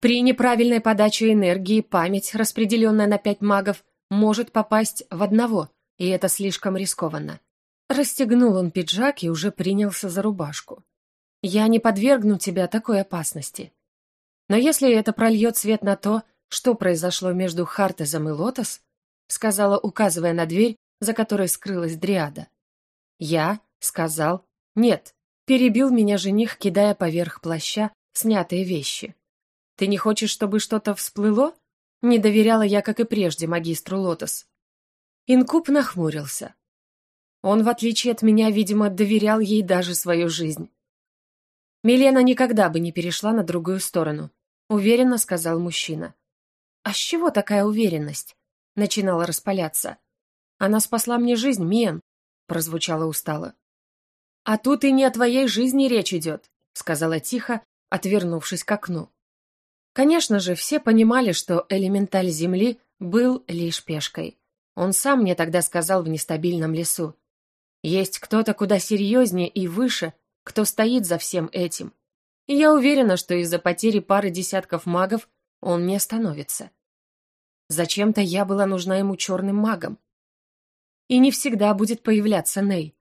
При неправильной подаче энергии память, распределенная на пять магов, может попасть в одного, и это слишком рискованно. Расстегнул он пиджак и уже принялся за рубашку. «Я не подвергну тебя такой опасности. Но если это прольет свет на то, что произошло между Хартезом и Лотос, сказала, указывая на дверь, за которой скрылась Дриада. Я сказал «нет», перебил меня жених, кидая поверх плаща снятые вещи. «Ты не хочешь, чтобы что-то всплыло?» Не доверяла я, как и прежде, магистру Лотос. Инкуб нахмурился. Он, в отличие от меня, видимо, доверял ей даже свою жизнь. Милена никогда бы не перешла на другую сторону, уверенно сказал мужчина. А с чего такая уверенность? Начинала распаляться. Она спасла мне жизнь, Мен, прозвучало устало. А тут и не о твоей жизни речь идет, сказала тихо, отвернувшись к окну. Конечно же, все понимали, что элементаль Земли был лишь пешкой. Он сам мне тогда сказал в нестабильном лесу. Есть кто-то куда серьезнее и выше, кто стоит за всем этим. И я уверена, что из-за потери пары десятков магов он не остановится. Зачем-то я была нужна ему черным магом. И не всегда будет появляться Ней.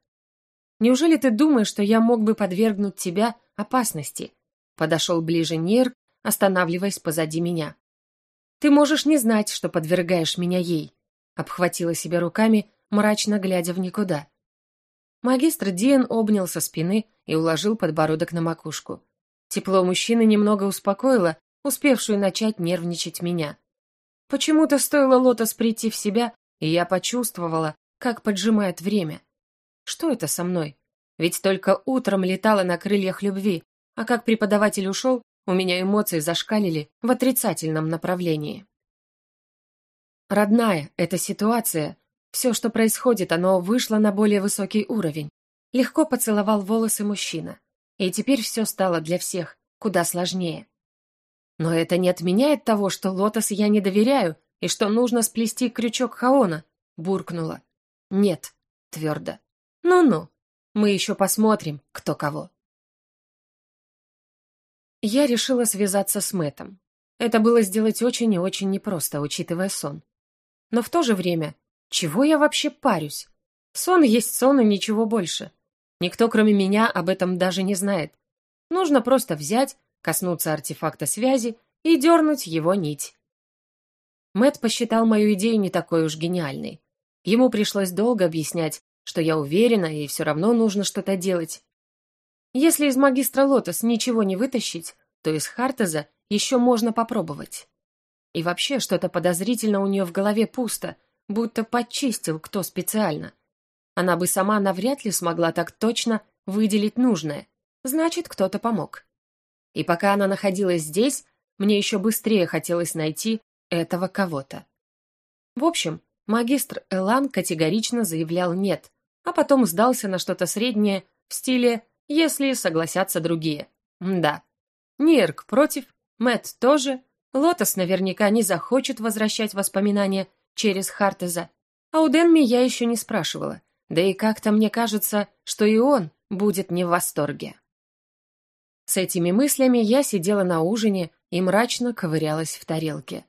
Неужели ты думаешь, что я мог бы подвергнуть тебя опасности? Подошел ближе Нирк, останавливаясь позади меня. «Ты можешь не знать, что подвергаешь меня ей», обхватила себя руками, мрачно глядя в никуда. Магистр Диен обнял со спины и уложил подбородок на макушку. Тепло мужчины немного успокоило успевшую начать нервничать меня. Почему-то стоило Лотос прийти в себя, и я почувствовала, как поджимает время. Что это со мной? Ведь только утром летала на крыльях любви, а как преподаватель ушел, у меня эмоции зашкалили в отрицательном направлении. Родная, эта ситуация, все, что происходит, оно вышло на более высокий уровень. Легко поцеловал волосы мужчина. И теперь все стало для всех куда сложнее. Но это не отменяет того, что Лотос я не доверяю и что нужно сплести крючок Хаона, буркнула. Нет, твердо. Ну-ну, мы еще посмотрим, кто кого. Я решила связаться с Мэтом. Это было сделать очень и очень непросто, учитывая сон. Но в то же время, чего я вообще парюсь? Сон есть сон и ничего больше. Никто, кроме меня, об этом даже не знает. Нужно просто взять, коснуться артефакта связи и дернуть его нить. Мэт посчитал мою идею не такой уж гениальной. Ему пришлось долго объяснять, что я уверена и все равно нужно что-то делать. Если из магистра Лотос ничего не вытащить, то из Хартеза еще можно попробовать. И вообще что-то подозрительно у нее в голове пусто, будто подчистил кто специально. Она бы сама навряд ли смогла так точно выделить нужное. Значит, кто-то помог. И пока она находилась здесь, мне еще быстрее хотелось найти этого кого-то. В общем, магистр Элан категорично заявлял «нет», а потом сдался на что-то среднее в стиле если согласятся другие. Да. Нирк против, Мэт тоже, Лотос наверняка не захочет возвращать воспоминания через Хартеза, а у Денми я еще не спрашивала, да и как-то мне кажется, что и он будет не в восторге. С этими мыслями я сидела на ужине и мрачно ковырялась в тарелке.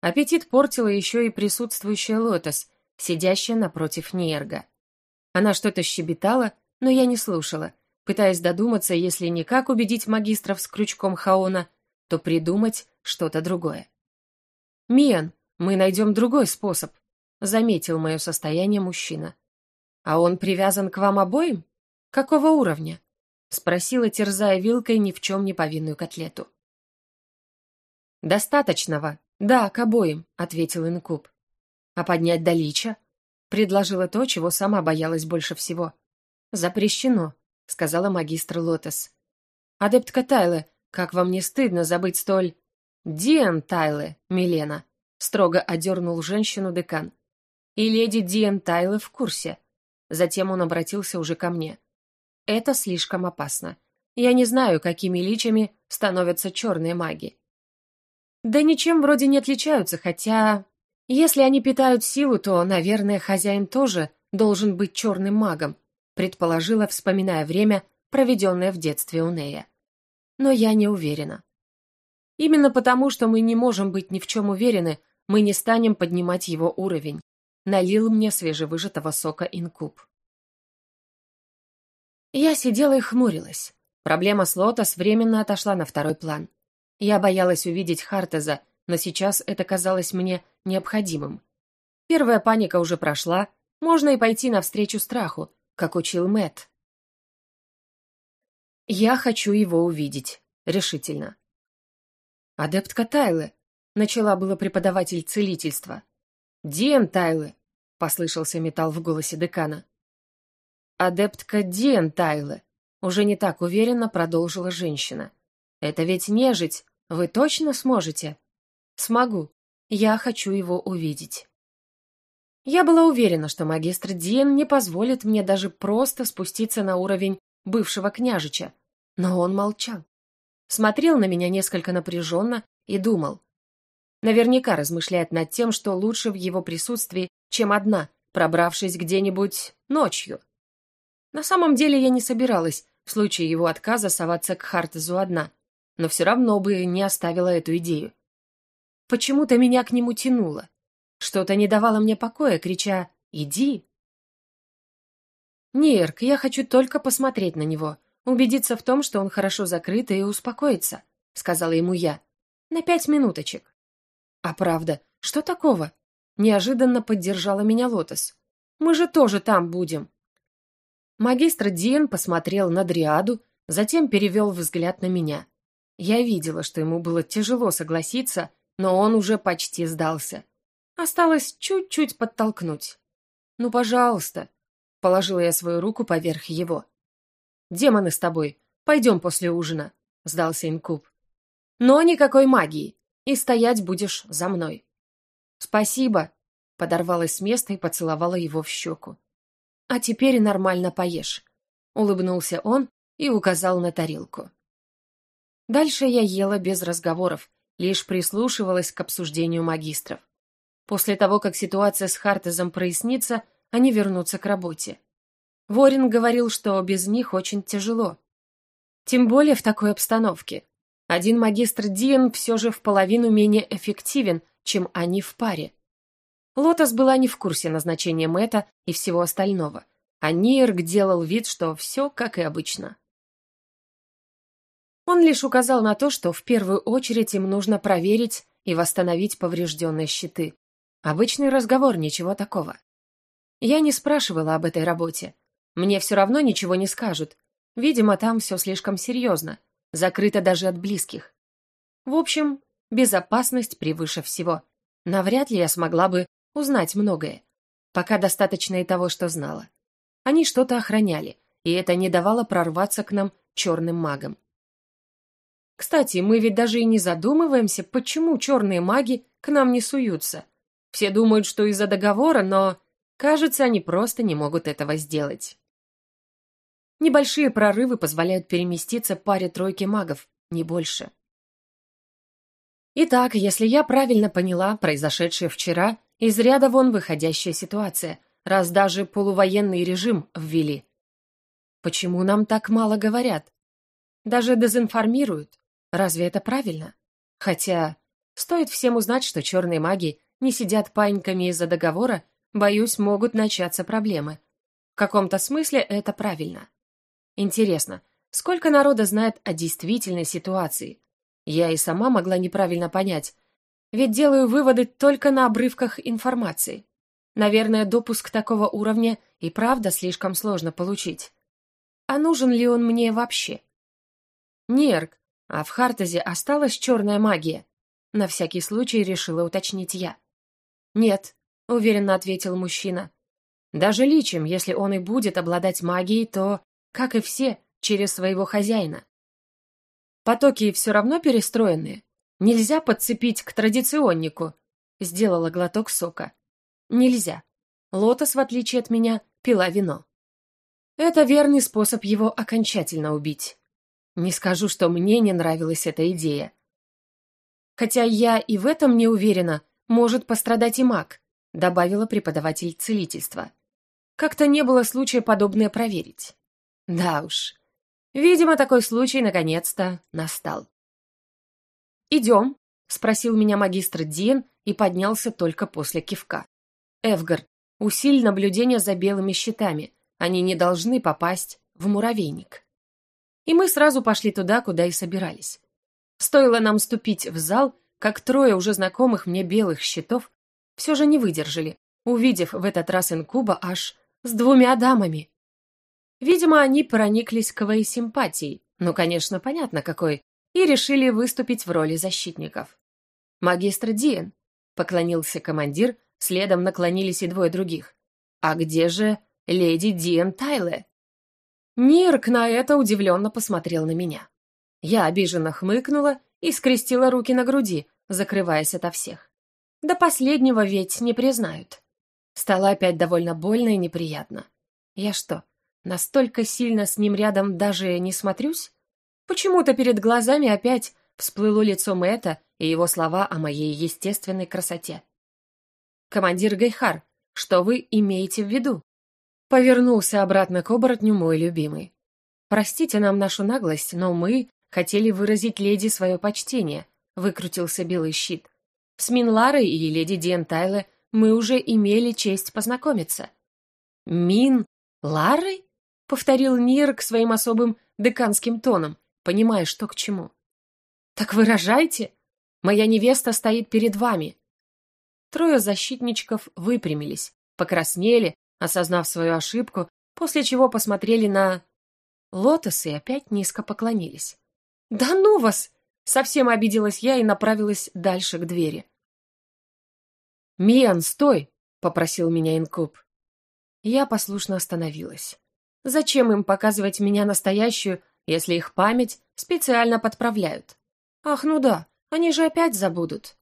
Аппетит портила еще и присутствующая Лотос, сидящая напротив Нерга. Она что-то щебетала, но я не слушала, пытаясь додуматься, если не как убедить магистров с крючком Хаона, то придумать что-то другое. «Миан, мы найдем другой способ», — заметил мое состояние мужчина. «А он привязан к вам обоим? Какого уровня?» — спросила, терзая вилкой ни в чем не повинную котлету. «Достаточного. Да, к обоим», — ответил инкуб. «А поднять до лича?» — предложила то, чего сама боялась больше всего. «Запрещено», — сказала магистр Лотос. «Адептка Тайле, как вам не стыдно забыть столь...» «Диэн Тайле, Милена», — строго одернул женщину декан. «И леди Диэн Тайле в курсе». Затем он обратился уже ко мне. «Это слишком опасно. Я не знаю, какими личами становятся черные маги. Да ничем вроде не отличаются, хотя... Если они питают силу, то, наверное, хозяин тоже должен быть черным магом, предположила, вспоминая время, проведенное в детстве у Нея. Но я не уверена. Именно потому, что мы не можем быть ни в чем уверены, мы не станем поднимать его уровень. Налил мне свежевыжатого сока инкуб. Я сидела и хмурилась. Проблема с Лотос временно отошла на второй план. Я боялась увидеть Хартеза, но сейчас это казалось мне необходимым. Первая паника уже прошла, можно и пойти навстречу страху, как учил Мэт. «Я хочу его увидеть», — решительно. «Адептка Тайлы», — начала было преподаватель целительства. «Диэн Тайлы», — послышался металл в голосе декана. «Адептка Диэн Тайлы», — уже не так уверенно продолжила женщина. Это ведь нежить. Вы точно сможете? Смогу. Я хочу его увидеть. Я была уверена, что магистр Диен не позволит мне даже просто спуститься на уровень бывшего княжича, но он молчал. Смотрел на меня несколько напряженно и думал. Наверняка размышляет над тем, что лучше в его присутствии, чем одна, пробравшись где-нибудь ночью. На самом деле я не собиралась в случае его отказа соваться к Хартезу одна но все равно бы не оставила эту идею. Почему-то меня к нему тянуло. Что-то не давало мне покоя, крича «Иди!». «Нирк, я хочу только посмотреть на него, убедиться в том, что он хорошо закрыт и успокоиться», — сказала ему я. «На пять минуточек». «А правда, что такого?» Неожиданно поддержала меня Лотос. «Мы же тоже там будем». Магистр Диен посмотрел на Дриаду, затем перевел взгляд на меня. Я видела, что ему было тяжело согласиться, но он уже почти сдался. Осталось чуть-чуть подтолкнуть. «Ну, пожалуйста», — положила я свою руку поверх его. «Демоны с тобой, пойдем после ужина», — сдался инкуб. «Но никакой магии, и стоять будешь за мной». «Спасибо», — подорвалась с места и поцеловала его в щеку. «А теперь нормально поешь», — улыбнулся он и указал на тарелку. Дальше я ела без разговоров, лишь прислушивалась к обсуждению магистров. После того, как ситуация с Хартезом прояснится, они вернутся к работе. Ворин говорил, что без них очень тяжело. Тем более в такой обстановке. Один магистр Диен все же в половину менее эффективен, чем они в паре. Лотос была не в курсе назначения Мэта и всего остального, а Нирк делал вид, что все как и обычно. Он лишь указал на то, что в первую очередь им нужно проверить и восстановить поврежденные щиты. Обычный разговор, ничего такого. Я не спрашивала об этой работе. Мне все равно ничего не скажут. Видимо, там все слишком серьезно, закрыто даже от близких. В общем, безопасность превыше всего. Навряд ли я смогла бы узнать многое. Пока достаточно и того, что знала. Они что-то охраняли, и это не давало прорваться к нам черным магам. Кстати, мы ведь даже и не задумываемся, почему черные маги к нам не суются. Все думают, что из-за договора, но, кажется, они просто не могут этого сделать. Небольшие прорывы позволяют переместиться паре-тройке магов, не больше. Итак, если я правильно поняла произошедшее вчера, из ряда вон выходящая ситуация, раз даже полувоенный режим ввели. Почему нам так мало говорят? Даже дезинформируют. Разве это правильно? Хотя, стоит всем узнать, что черные маги не сидят паиньками из-за договора, боюсь, могут начаться проблемы. В каком-то смысле это правильно. Интересно, сколько народа знает о действительной ситуации? Я и сама могла неправильно понять, ведь делаю выводы только на обрывках информации. Наверное, допуск такого уровня и правда слишком сложно получить. А нужен ли он мне вообще? Нерк, а в Хартезе осталась черная магия? На всякий случай решила уточнить я. Нет, уверенно ответил мужчина. Даже личим, если он и будет обладать магией, то, как и все, через своего хозяина. Потоки все равно перестроенные. Нельзя подцепить к традиционнику. Сделала глоток сока. Нельзя. Лотос, в отличие от меня, пила вино. Это верный способ его окончательно убить. Не скажу, что мне не нравилась эта идея. Хотя я и в этом не уверена, может пострадать и маг, добавила преподаватель целительства. Как-то не было случая подобное проверить. Да уж. Видимо, такой случай наконец-то настал. «Идем?» — спросил меня магистр Диен и поднялся только после кивка. «Эвгар, усиль наблюдение за белыми щитами. Они не должны попасть в муравейник». И мы сразу пошли туда, куда и собирались. Стоило нам ступить в зал, как трое уже знакомых мне белых щитов все же не выдержали, увидев в этот раз инкуба аж с двумя дамами. Видимо, они прониклись к своей симпатией, ну, конечно, понятно какой, и решили выступить в роли защитников. «Магистр Диен», — поклонился командир, следом наклонились и двое других. «А где же леди Диен Тайле?» Нирк на это удивленно посмотрел на меня. Я обиженно хмыкнула и скрестила руки на груди, закрываясь ото всех. До последнего ведь не признают. Стало опять довольно больно и неприятно. Я что, настолько сильно с ним рядом даже не смотрюсь? Почему-то перед глазами опять всплыло лицо Мэтта и его слова о моей естественной красоте. «Командир Гайхар, что вы имеете в виду?» Повернулся обратно к оборотню мой любимый. «Простите нам нашу наглость, но мы хотели выразить леди свое почтение», выкрутился белый щит. «С Минларой и леди Диэн мы уже имели честь познакомиться». «Мин? Ларой?» — повторил Нирк своим особым деканским тоном, понимая, что к чему. «Так выражайте! Моя невеста стоит перед вами!» Трое защитничков выпрямились, покраснели, осознав свою ошибку, после чего посмотрели на... Лотосы и опять низко поклонились. «Да ну вас!» — совсем обиделась я и направилась дальше к двери. «Миан, стой!» — попросил меня инкуб. Я послушно остановилась. Зачем им показывать меня настоящую, если их память специально подправляют. Ах, ну да, они же опять забудут.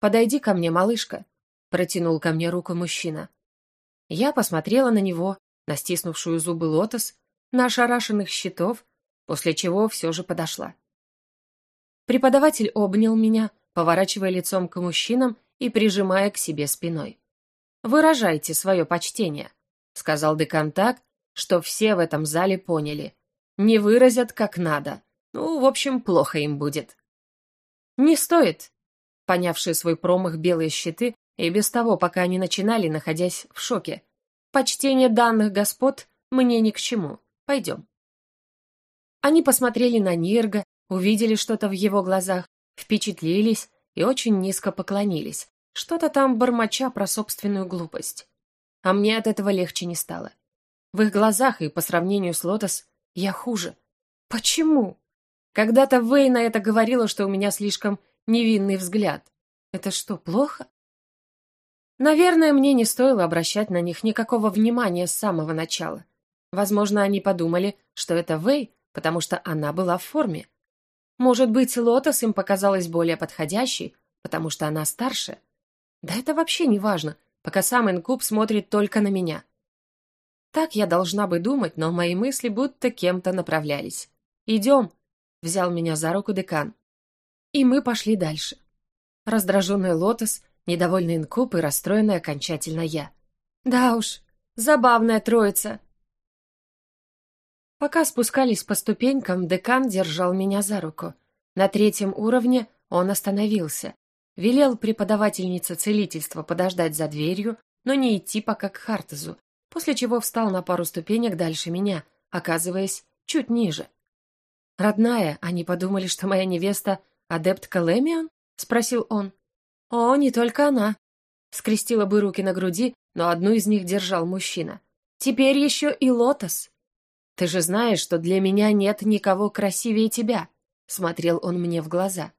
«Подойди ко мне, малышка», — протянул ко мне руку мужчина. Я посмотрела на него, на стиснувшую зубы лотос, на ошарашенных щитов, после чего все же подошла. Преподаватель обнял меня, поворачивая лицом к мужчинам и прижимая к себе спиной. «Выражайте свое почтение», — сказал декан так, что все в этом зале поняли не выразят как надо. Ну, в общем, плохо им будет. Не стоит. Понявшие свой промах белые щиты, и без того, пока они начинали, находясь в шоке. Почтение данных господ мне ни к чему. Пойдем. Они посмотрели на Нирга, увидели что-то в его глазах, впечатлились и очень низко поклонились, что-то там бормоча про собственную глупость. А мне от этого легче не стало. В их глазах и по сравнению с Лотос я хуже. Почему? Когда-то Вейна это говорила, что у меня слишком невинный взгляд. Это что, плохо? Наверное, мне не стоило обращать на них никакого внимания с самого начала. Возможно, они подумали, что это Вей, потому что она была в форме. Может быть, Лотос им показалась более подходящей, потому что она старше. Да это вообще не важно, пока сам Инкуб смотрит только на меня. Так я должна бы думать, но мои мысли будто кем-то направлялись. «Идем», — взял меня за руку декан. И мы пошли дальше. Раздраженный Лотос, недовольный Инкуб и расстроенный окончательно я. Да уж, забавная троица. Пока спускались по ступенькам, декан держал меня за руку. На третьем уровне он остановился. Велел преподавательнице целительства подождать за дверью, но не идти пока к Хартезу, после чего встал на пару ступенек дальше меня, оказываясь чуть ниже. «Родная, они подумали, что моя невеста — адепт Калемион?» — спросил он. «О, не только она». Скрестила бы руки на груди, но одну из них держал мужчина. «Теперь еще и Лотос». «Ты же знаешь, что для меня нет никого красивее тебя», — смотрел он мне в глаза.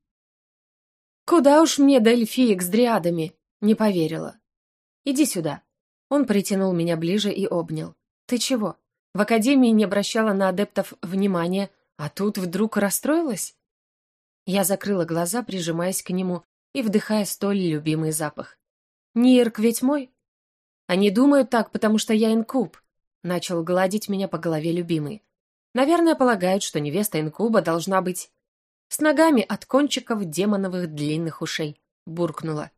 «Куда уж мне до с дриадами?» — не поверила. «Иди сюда». Он притянул меня ближе и обнял. «Ты чего? В академии не обращала на адептов внимания, а тут вдруг расстроилась?» Я закрыла глаза, прижимаясь к нему и вдыхая столь любимый запах. «Нирк ведь мой?» «Они думают так, потому что я инкуб», — начал гладить меня по голове любимый. «Наверное, полагают, что невеста инкуба должна быть с ногами от кончиков демоновых длинных ушей», — буркнула.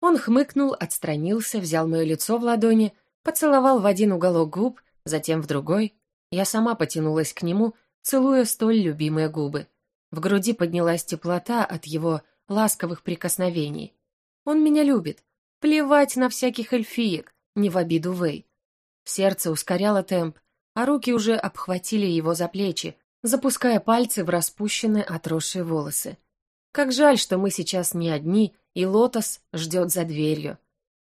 Он хмыкнул, отстранился, взял мое лицо в ладони, поцеловал в один уголок губ, затем в другой. Я сама потянулась к нему, целуя столь любимые губы. В груди поднялась теплота от его ласковых прикосновений. Он меня любит. Плевать на всяких эльфиек, не в обиду Вэй. Сердце ускоряло темп, а руки уже обхватили его за плечи, запуская пальцы в распущенные отросшие волосы. Как жаль, что мы сейчас не одни, и Лотос ждет за дверью.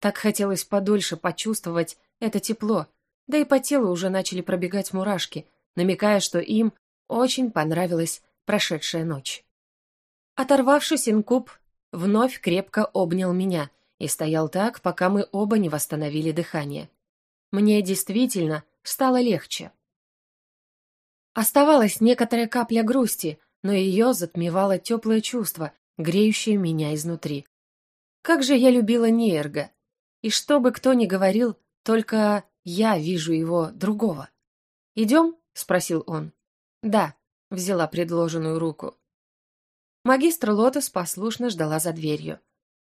Так хотелось подольше почувствовать это тепло, да и по телу уже начали пробегать мурашки, намекая, что им очень понравилась прошедшая ночь. Оторвавшись, инкуб вновь крепко обнял меня и стоял так, пока мы оба не восстановили дыхание. Мне действительно стало легче. Оставалась некоторая капля грусти, но ее затмевало теплое чувство, греющее меня изнутри. Как же я любила Нейрга! И что бы кто ни говорил, только я вижу его другого. «Идем?» — спросил он. «Да», — взяла предложенную руку. Магистр Лотос послушно ждала за дверью.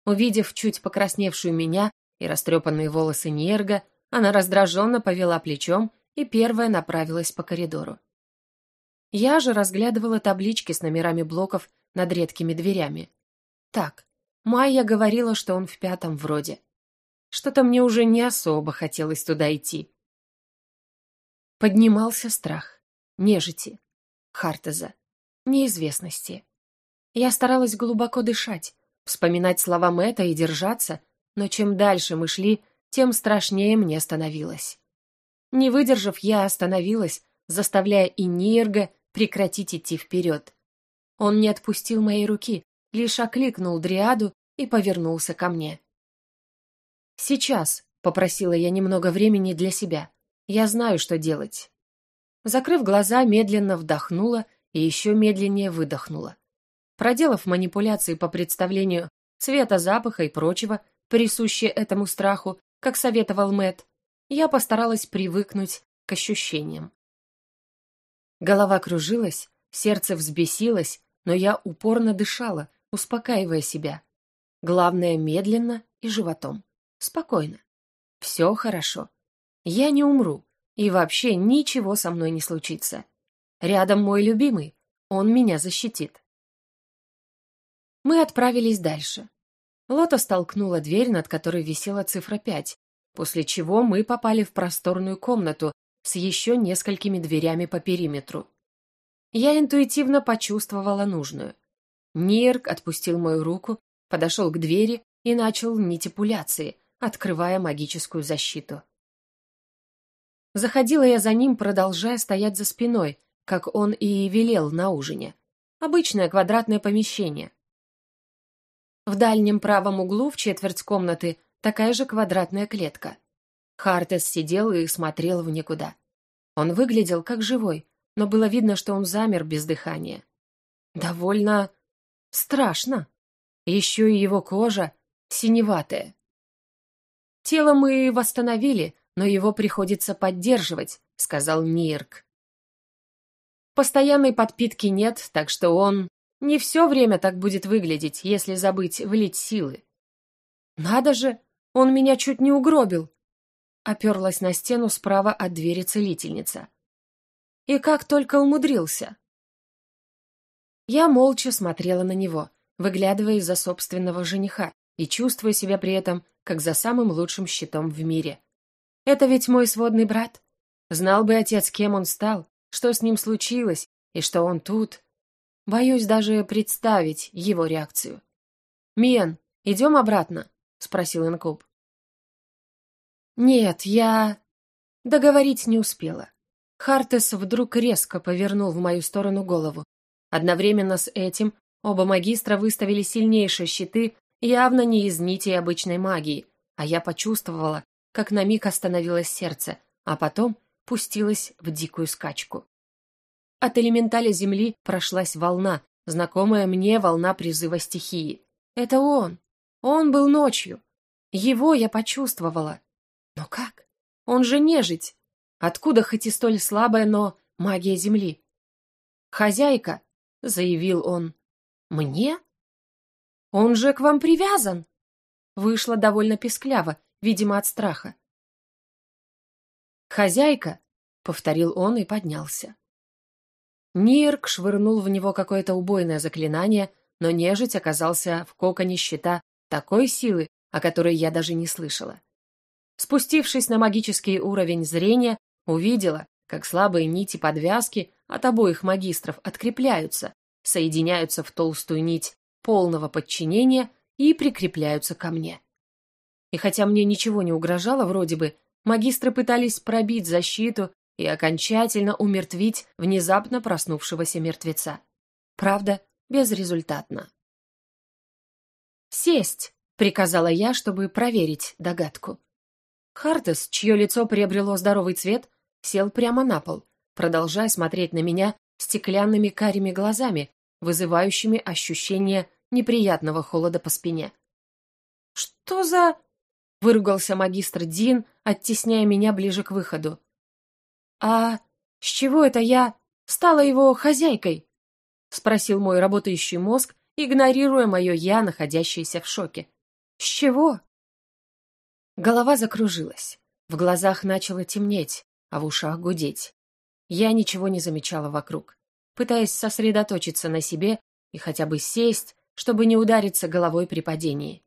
Увидев чуть покрасневшую меня и растрепанные волосы Нерга, она раздраженно повела плечом и первая направилась по коридору. Я же разглядывала таблички с номерами блоков над редкими дверями. Так, Майя говорила, что он в пятом вроде. Что-то мне уже не особо хотелось туда идти. Поднимался страх, нежити, Хартеза, неизвестности. Я старалась глубоко дышать, вспоминать слова Мэтта и держаться, но чем дальше мы шли, тем страшнее мне становилось. Не выдержав, я остановилась, заставляя и Нирга прекратить идти вперед. Он не отпустил моей руки, лишь окликнул Дриаду и повернулся ко мне. «Сейчас», — попросила я немного времени для себя, — «я знаю, что делать». Закрыв глаза, медленно вдохнула и еще медленнее выдохнула. Проделав манипуляции по представлению цвета, запаха и прочего, присущие этому страху, как советовал Мэт, я постаралась привыкнуть к ощущениям. Голова кружилась, сердце взбесилось, но я упорно дышала, успокаивая себя. Главное, медленно и животом. Спокойно. Все хорошо. Я не умру, и вообще ничего со мной не случится. Рядом мой любимый, он меня защитит. Мы отправились дальше. Лота столкнула дверь, над которой висела цифра 5, после чего мы попали в просторную комнату с еще несколькими дверями по периметру. Я интуитивно почувствовала нужную. Нирк отпустил мою руку, подошел к двери и начал нитипуляции, открывая магическую защиту. Заходила я за ним, продолжая стоять за спиной, как он и велел на ужине. Обычное квадратное помещение, в дальнем правом углу в четверть комнаты такая же квадратная клетка. Хартес сидел и смотрел в никуда. Он выглядел как живой, но было видно, что он замер без дыхания. Довольно страшно. Еще и его кожа синеватая. «Тело мы восстановили, но его приходится поддерживать», — сказал Нирк. «Постоянной подпитки нет, так что он не все время так будет выглядеть, если забыть влить силы. Надо же, он меня чуть не угробил. Оперлась на стену справа от двери целительница. И как только умудрился. Я молча смотрела на него, выглядывая из-за собственного жениха и чувствуя себя при этом как за самым лучшим щитом в мире. Это ведь мой сводный брат. Знал бы отец, кем он стал, что с ним случилось и что он тут. Боюсь даже представить его реакцию. «Мен, идем обратно?» — спросил Инкуб. «Нет, я...» Договорить не успела. Хартес вдруг резко повернул в мою сторону голову. Одновременно с этим оба магистра выставили сильнейшие щиты, явно не из нитей обычной магии, а я почувствовала, как на миг остановилось сердце, а потом пустилась в дикую скачку. От элементаля земли прошлась волна, знакомая мне волна призыва стихии. Это он. Он был ночью. Его я почувствовала. Но как? Он же нежить. Откуда хоть и столь слабая, но магия земли? «Хозяйка», — заявил он. «Мне? Он же к вам привязан!» Вышло довольно пескляво, видимо, от страха. «Хозяйка!» — повторил он и поднялся. Нирк швырнул в него какое-то убойное заклинание, но нежить оказался в коконе щита такой силы, о которой я даже не слышала. Спустившись на магический уровень зрения, увидела, как слабые нити подвязки от обоих магистров открепляются, соединяются в толстую нить полного подчинения и прикрепляются ко мне. И хотя мне ничего не угрожало вроде бы, магистры пытались пробить защиту и окончательно умертвить внезапно проснувшегося мертвеца. Правда, безрезультатно. «Сесть!» — приказала я, чтобы проверить догадку. Хартес, чье лицо приобрело здоровый цвет, сел прямо на пол, продолжая смотреть на меня стеклянными карими глазами, вызывающими ощущение неприятного холода по спине. «Что за...» — выругался магистр Дин, оттесняя меня ближе к выходу. «А с чего это я стала его хозяйкой?» — спросил мой работающий мозг, игнорируя мое «я», находящееся в шоке. «С чего?» Голова закружилась, в глазах начало темнеть, а в ушах гудеть. Я ничего не замечала вокруг, пытаясь сосредоточиться на себе и хотя бы сесть, чтобы не удариться головой при падении.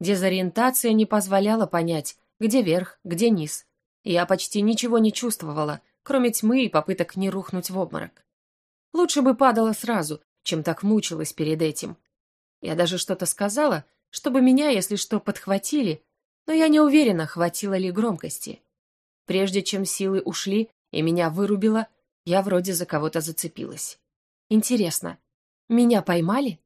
Дезориентация не позволяла понять, где верх, где низ. Я почти ничего не чувствовала, кроме тьмы и попыток не рухнуть в обморок. Лучше бы падала сразу, чем так мучилась перед этим. Я даже что-то сказала, чтобы меня, если что, подхватили, но я не уверена, хватило ли громкости. Прежде чем силы ушли и меня вырубило, я вроде за кого-то зацепилась. Интересно, меня поймали?